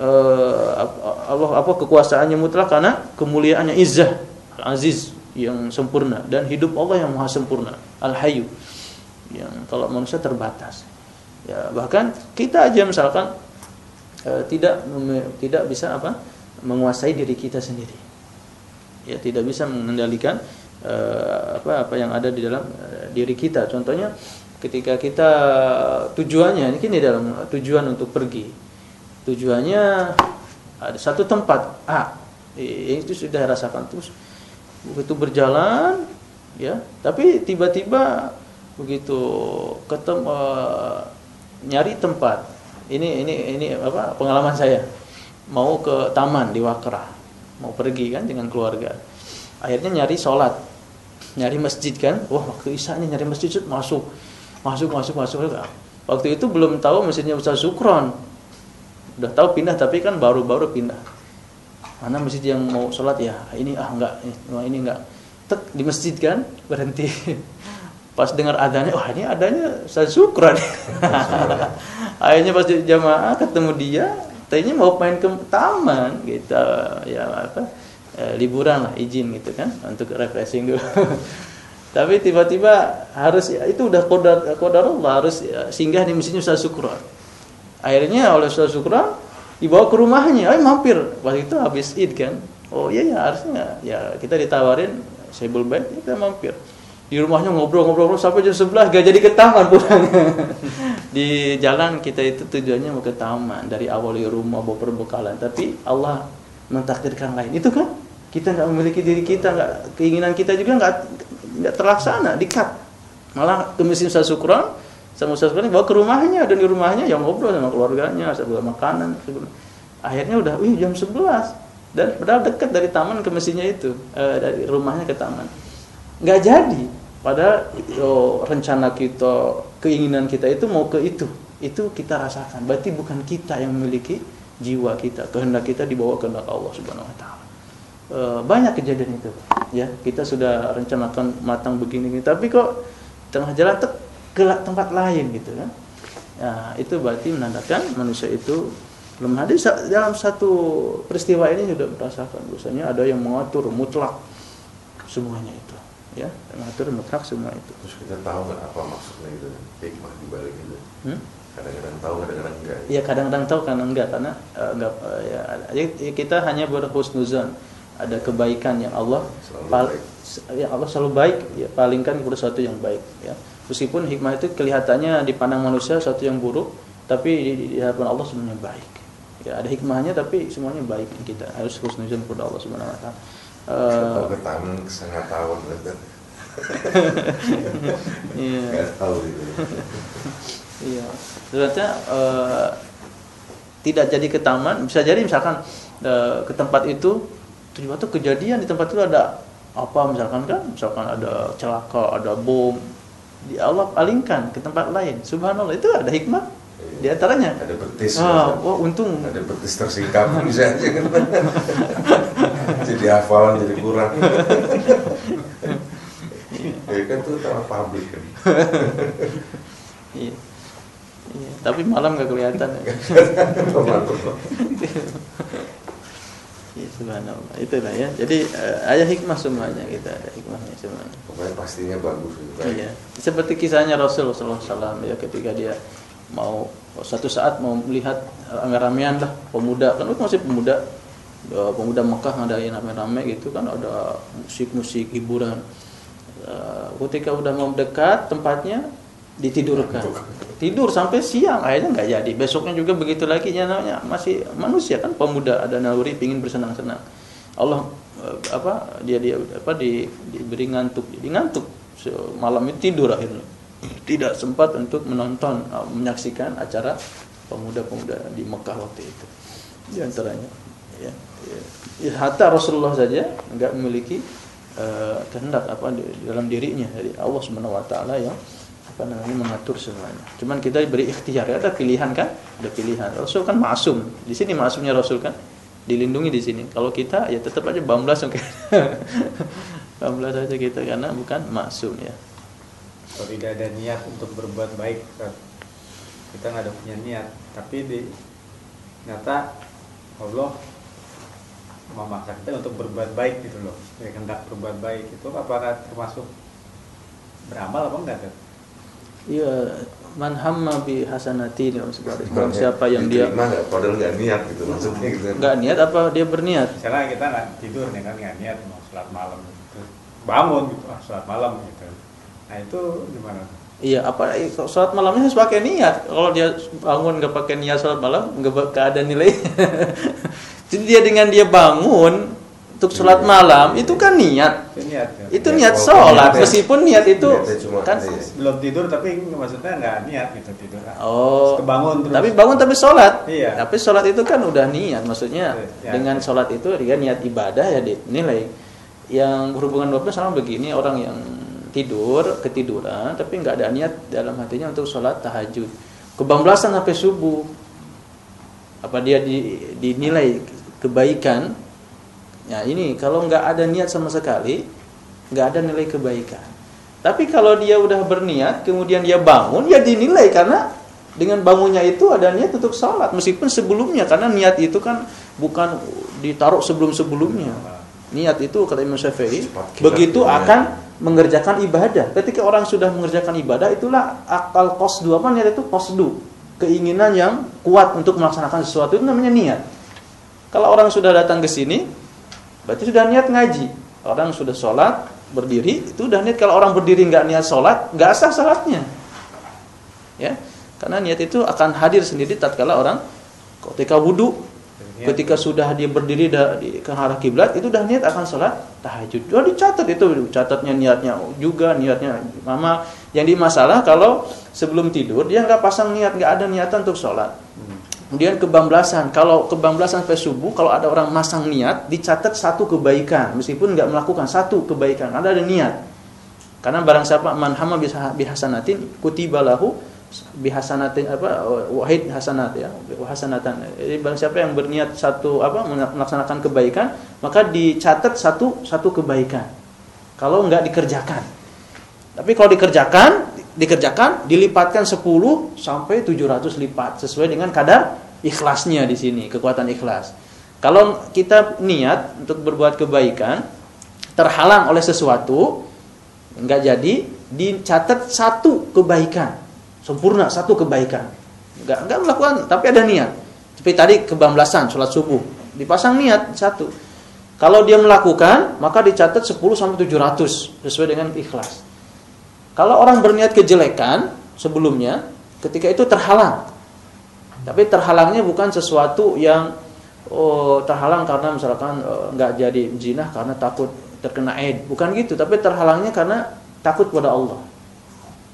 Uh, Allah apa kekuasaannya mutlak karena kemuliaannya izzah, aziz yang sempurna dan hidup Allah yang maha sempurna al hayyu yang kalau manusia terbatas. Ya bahkan kita aja misalkan eh, tidak tidak bisa apa menguasai diri kita sendiri. Ya tidak bisa mengendalikan eh, apa apa yang ada di dalam eh, diri kita. Contohnya ketika kita tujuannya ini kini dalam tujuan untuk pergi tujuannya ada satu tempat. A Eh, itu sudah rasakan terus. Begitu berjalan ya tapi tiba-tiba begitu ketemu eh, nyari tempat. Ini ini ini apa pengalaman saya. Mau ke taman di Wakra mau pergi kan dengan keluarga. Akhirnya nyari sholat. Nyari masjid kan? Wah waktu isya nih nyari masjid masuk. Masuk masuk masuk. Waktu itu belum tahu masjidnya Ustaz Sukron udah tahu pindah tapi kan baru-baru pindah. Mana masjid yang mau sholat? Ya ini ah enggak. Ini, ini enggak. Tek di masjid kan? Berhenti. Pas dengar adanya wah ini adanya saya syukran. Akhirnya pas jamaah ketemu dia tadinya mau main ke taman gitu. Ya apa eh, liburan lah izin gitu kan? Untuk refreshing dulu. Tapi tiba-tiba harus ya, itu udah kodar kodar Allah harus ya, singgah di masjidnya Ustaz Syukran akhirnya oleh Ustaz Syukran dibawa ke rumahnya, ayo mampir. Waktu itu habis id kan. Oh iya ya harusnya ya kita ditawarin sebel bed kita mampir. Di rumahnya ngobrol-ngobrol sampai jam 11 gak jadi ke taman pulang. di jalan kita itu tujuannya mau ke taman dari awal di rumah bawa perbekalan, tapi Allah mentakdirkan lain. Itu kan kita nggak memiliki diri kita, nggak keinginan kita juga nggak nggak terlaksana, dikat. Malah ke mesin syukuran sama Ustaz bawa ke rumahnya dan di rumahnya yang ngobrol sama keluarganya sebelum makanan sebelum akhirnya udah wih jam 11 dan padahal dekat dari taman ke mesinnya itu eh, dari rumahnya ke taman. Nggak jadi. Pada oh, rencana kita keinginan kita itu mau ke itu. Itu kita rasakan. Berarti bukan kita yang memiliki jiwa kita. Kehendak kita dibawa kehendak Allah subhanahu wa taala. E, banyak kejadian itu. Ya kita sudah rencanakan matang begini tapi kok tengah jalan tek ke tempat lain gitu kan. Ya, itu berarti menandakan manusia itu belum hadir. Dalam satu peristiwa ini sudah merasakan bahwasanya ada yang mengatur mutlak semuanya itu ya. Mengatur mutlak semua itu. Terus kita tahu nggak apa maksudnya itu? Hikmah di balik itu? Hmm? kadang-kadang tahu kadang-kadang enggak ya kadang-kadang tahu kadang enggak karena uh, enggak uh, ya, ya kita hanya berhusnuzan ada kebaikan yang Allah Selalu baik. ya Allah selalu baik. Ya palingkan kepada sesuatu yang baik ya meskipun hikmah itu kelihatannya dipandang manusia sesuatu yang buruk tapi di, hadapan Allah semuanya baik. Ya ada hikmahnya tapi semuanya baik kita. Harus husnuzan kepada Allah subhanahu wa taala. Kalau Eh, taman setengah tahun iya. Tahu gitu Iya. Sebenarnya eh, tidak jadi ke taman, bisa jadi misalkan eh, ke tempat itu ternyata kejadian di tempat itu ada apa misalkan kan, misalkan ada celaka, ada bom. Di Allah palingkan ke tempat lain. Subhanallah itu ada hikmah di antaranya. ada betis Ah, wah untung. ada betis tersingkap bisa aja kan jadi hafalan jadi kurang ya kan itu sama publik kan Iya. Iya, tapi malam gak kelihatan. ya. Iya, subhanallah. Itulah ya. Jadi eh, ada hikmah semuanya kita, ada hikmahnya semuanya. pokoknya pastinya bagus gitu baik. Iya. Seperti kisahnya Rasul sallallahu alaihi wasallam ya ketika dia mau satu saat mau melihat rame-ramean lah pemuda kan itu masih pemuda eh, pemuda Mekah ngadain rame-rame gitu kan ada musik-musik hiburan Eh, ketika udah mau dekat tempatnya ditidurkan. Tidur sampai siang akhirnya nggak jadi. Besoknya juga begitu lagi ya namanya masih manusia kan pemuda ada naluri ingin bersenang-senang. Allah eh, apa dia dia apa di, diberi ngantuk. Jadi ngantuk. Malam itu tidur akhirnya. Tidak sempat untuk menonton uh, menyaksikan acara pemuda-pemuda di Mekah waktu itu. Di antaranya ya, ya. ya hatta Rasulullah saja nggak memiliki eh, kehendak apa di, di dalam dirinya. Dari Allah Subhanahu wa taala yang apa namanya mengatur semuanya. Cuman kita diberi ikhtiar, ya, ada pilihan kan? Ada pilihan. Rasul kan masum. Di sini masumnya Rasul kan dilindungi di sini. Kalau kita ya tetap aja bablas mungkin. bablas aja kita karena bukan masum ya. kalau tidak ada niat untuk berbuat baik kita nggak ada punya niat tapi di nyata Allah memaksa kita untuk berbuat baik gitu loh ya hendak berbuat baik itu apakah termasuk beramal apa enggak Ted? Iya, man hamma bi hasanati ini Om Sebaris. Barang siapa yang dia Diterima nggak? Padahal nggak niat gitu maksudnya gitu. nggak niat apa dia berniat? misalnya kita nggak tidur nih kan nggak niat mau sholat malam terus bangun gitu ah sholat malam gitu nah itu gimana Iya, apa sholat malamnya harus pakai niat. Kalau dia bangun nggak pakai niat sholat malam, nggak ada nilai. Jadi dia dengan dia bangun untuk sholat malam itu kan niat. itu niat ya? Itu Ya, niat sholat, meskipun niat itu cuma kan. iya. belum tidur tapi maksudnya nggak niat gitu tidur Oh, terus kebangun terus tapi bangun tapi sholat. Iya. Tapi sholat itu kan udah niat, maksudnya Iya. dengan sholat itu dia niat ibadah ya dinilai. Yang berhubungan dua sama begini orang yang tidur ketiduran tapi nggak ada niat dalam hatinya untuk sholat tahajud. Kebablasan sampai subuh. Apa dia di- dinilai kebaikan? Ya ini kalau nggak ada niat sama sekali nggak ada nilai kebaikan. Tapi kalau dia udah berniat kemudian dia bangun ya dinilai karena dengan bangunnya itu ada niat untuk sholat meskipun sebelumnya karena niat itu kan bukan ditaruh sebelum-sebelumnya. Niat itu kata Imam Syafi'i begitu akan mengerjakan ibadah. Ketika orang sudah mengerjakan ibadah itulah akal qasdu apa niat itu qasdu, keinginan yang kuat untuk melaksanakan sesuatu itu namanya niat. Kalau orang sudah datang ke sini berarti sudah niat ngaji. Orang sudah sholat berdiri itu udah niat. Kalau orang berdiri nggak niat sholat nggak sah sholatnya. Ya, karena niat itu akan hadir sendiri tatkala orang ketika wudhu ketika sudah dia berdiri ke arah kiblat itu udah niat akan sholat tahajud. Oh dicatat itu catatnya niatnya juga niatnya mama. Yang di masalah kalau sebelum tidur dia nggak pasang niat nggak ada niatan untuk sholat. Kemudian kebablasan. Kalau kebablasan sampai subuh, kalau ada orang masang niat, dicatat satu kebaikan. Meskipun nggak melakukan satu kebaikan, ada ada niat. Karena barang siapa man hama biha- bihasanatin kutiba lahu bihasanatin apa wahid hasanat ya hasanatan. Jadi barang siapa yang berniat satu apa melaksanakan kebaikan, maka dicatat satu satu kebaikan. Kalau nggak dikerjakan. Tapi kalau dikerjakan, dikerjakan dilipatkan 10 sampai 700 lipat sesuai dengan kadar ikhlasnya di sini, kekuatan ikhlas. Kalau kita niat untuk berbuat kebaikan terhalang oleh sesuatu nggak jadi dicatat satu kebaikan sempurna satu kebaikan. Nggak nggak melakukan tapi ada niat. Seperti tadi kebablasan sholat subuh. Dipasang niat satu. Kalau dia melakukan maka dicatat 10 sampai 700 sesuai dengan ikhlas kalau orang berniat kejelekan sebelumnya, ketika itu terhalang. Tapi terhalangnya bukan sesuatu yang oh, terhalang karena misalkan eh, nggak jadi zina karena takut terkena aid, bukan gitu. Tapi terhalangnya karena takut pada Allah.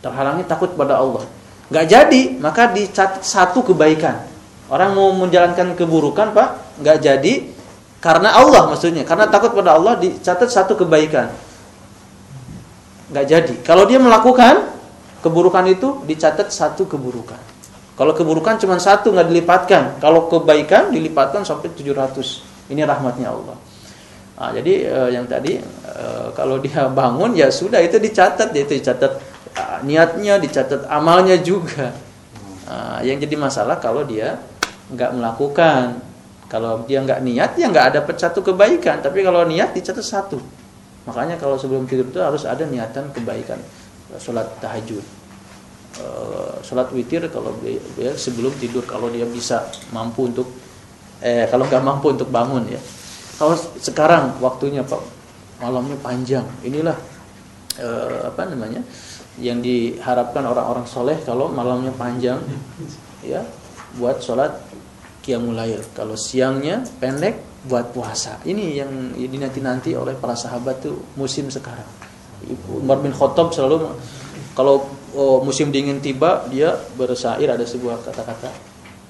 Terhalangnya takut pada Allah. Nggak jadi, maka dicatat satu kebaikan. Orang mau menjalankan keburukan, Pak, nggak jadi karena Allah maksudnya, karena takut pada Allah dicatat satu kebaikan nggak jadi. Kalau dia melakukan keburukan itu dicatat satu keburukan. Kalau keburukan cuma satu nggak dilipatkan. Kalau kebaikan dilipatkan sampai 700. Ini rahmatnya Allah. Nah, jadi eh, yang tadi eh, kalau dia bangun ya sudah itu dicatat, itu dicatat ah, niatnya, dicatat amalnya juga. Nah, yang jadi masalah kalau dia nggak melakukan. Kalau dia nggak niat ya nggak ada satu kebaikan. Tapi kalau niat dicatat satu. Makanya kalau sebelum tidur itu harus ada niatan kebaikan. Sholat tahajud. Eh, sholat witir kalau dia, sebelum tidur kalau dia bisa mampu untuk eh kalau nggak mampu untuk bangun ya. Kalau sekarang waktunya Pak malamnya panjang. Inilah eh, apa namanya? yang diharapkan orang-orang soleh kalau malamnya panjang ya buat sholat qiyamul lail. Kalau siangnya pendek buat puasa. Ini yang dinanti-nanti oleh para sahabat tuh musim sekarang. Umar bin Khattab selalu kalau oh, musim dingin tiba dia bersair ada sebuah kata-kata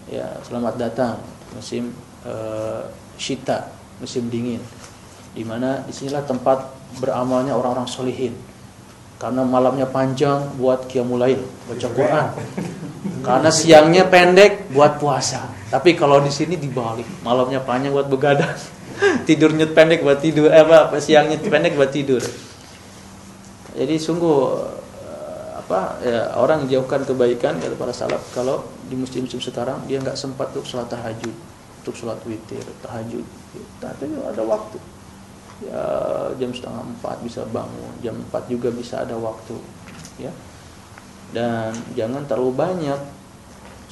ya selamat datang musim eh, syita musim dingin di mana di sinilah tempat beramalnya orang-orang solihin karena malamnya panjang buat qiyamulail baca Quran karena siangnya pendek buat puasa tapi kalau di sini dibalik malamnya panjang buat begadang tidurnya pendek buat tidur eh, apa siangnya pendek buat tidur jadi sungguh eh, apa ya orang jauhkan kebaikan kata para salaf kalau di musim-musim sekarang dia nggak sempat untuk sholat tahajud untuk sholat witir, tahajud. Tapi ada waktu. Ya jam setengah empat bisa bangun, jam empat juga bisa ada waktu. Ya. Dan jangan terlalu banyak,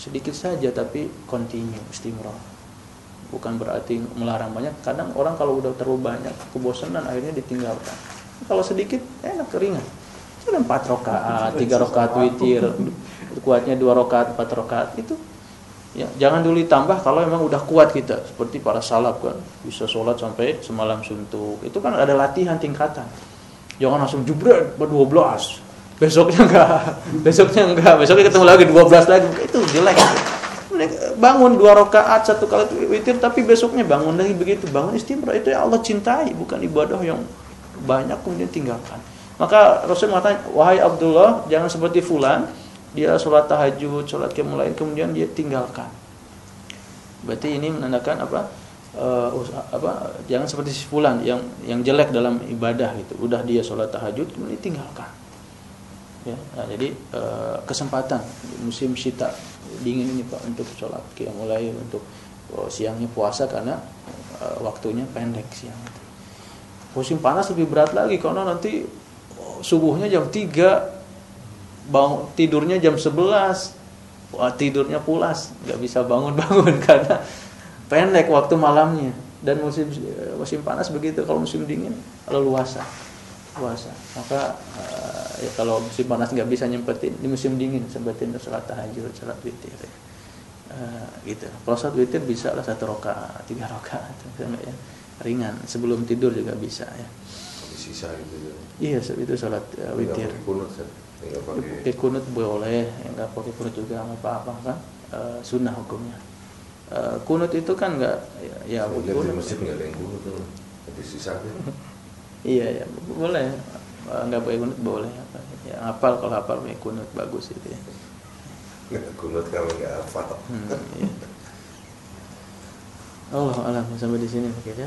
sedikit saja tapi continue, istimrah. Bukan berarti melarang banyak. Kadang orang kalau udah terlalu banyak kebosanan akhirnya ditinggalkan. Kalau sedikit enak keringan. Sudah empat rakaat, tiga rakaat witir, kuatnya dua rakaat, empat rakaat itu Ya, jangan dulu ditambah kalau memang udah kuat kita seperti para salaf kan bisa sholat sampai semalam suntuk. Itu kan ada latihan tingkatan. Jangan langsung jubret ber 12. Besoknya enggak, besoknya enggak, besoknya ketemu lagi 12 lagi. Itu jelek. Bangun dua rakaat satu kali witir tapi besoknya bangun lagi begitu. Bangun istimewa itu yang Allah cintai, bukan ibadah yang banyak kemudian tinggalkan. Maka Rasul mengatakan, "Wahai Abdullah, jangan seperti fulan dia sholat tahajud, sholat lain kemudian dia tinggalkan. Berarti ini menandakan apa? Uh, apa jangan seperti fulan yang yang jelek dalam ibadah gitu. Udah dia sholat tahajud kemudian tinggalkan. Ya, nah, jadi uh, kesempatan musim syita dingin ini Pak untuk sholat mulai untuk oh, siangnya puasa karena uh, waktunya pendek siang. Musim panas lebih berat lagi karena nanti oh, subuhnya jam 3 bangun tidurnya jam 11 Wah, tidurnya pulas nggak bisa bangun-bangun karena pendek waktu malamnya. Dan musim musim panas begitu kalau musim dingin leluasa luasa maka ya kalau musim panas nggak bisa nyempetin di musim dingin sempetin sholat tahajud sholat witir uh, gitu. Kalau sholat witir bisa lah satu rokaat tiga rokaat ya. Ringan. Sebelum tidur juga bisa ya. Sisa itu ya. iya itu sholat uh, witir. pakai kunut boleh nggak pakai kunut juga nggak apa-apa kan? Uh, sunnah hukumnya. Uh, kunut itu kan nggak ya, ya kunut di masjid nggak ada yang kunut tuh. Di sisa iya ya boleh nggak pakai kunut boleh. Apa ya hafal kalau hafal pakai kunut bagus itu ya. Nggak kunut kalau nggak hafal. Hmm, iya. Allah alam sampai di sini oke ya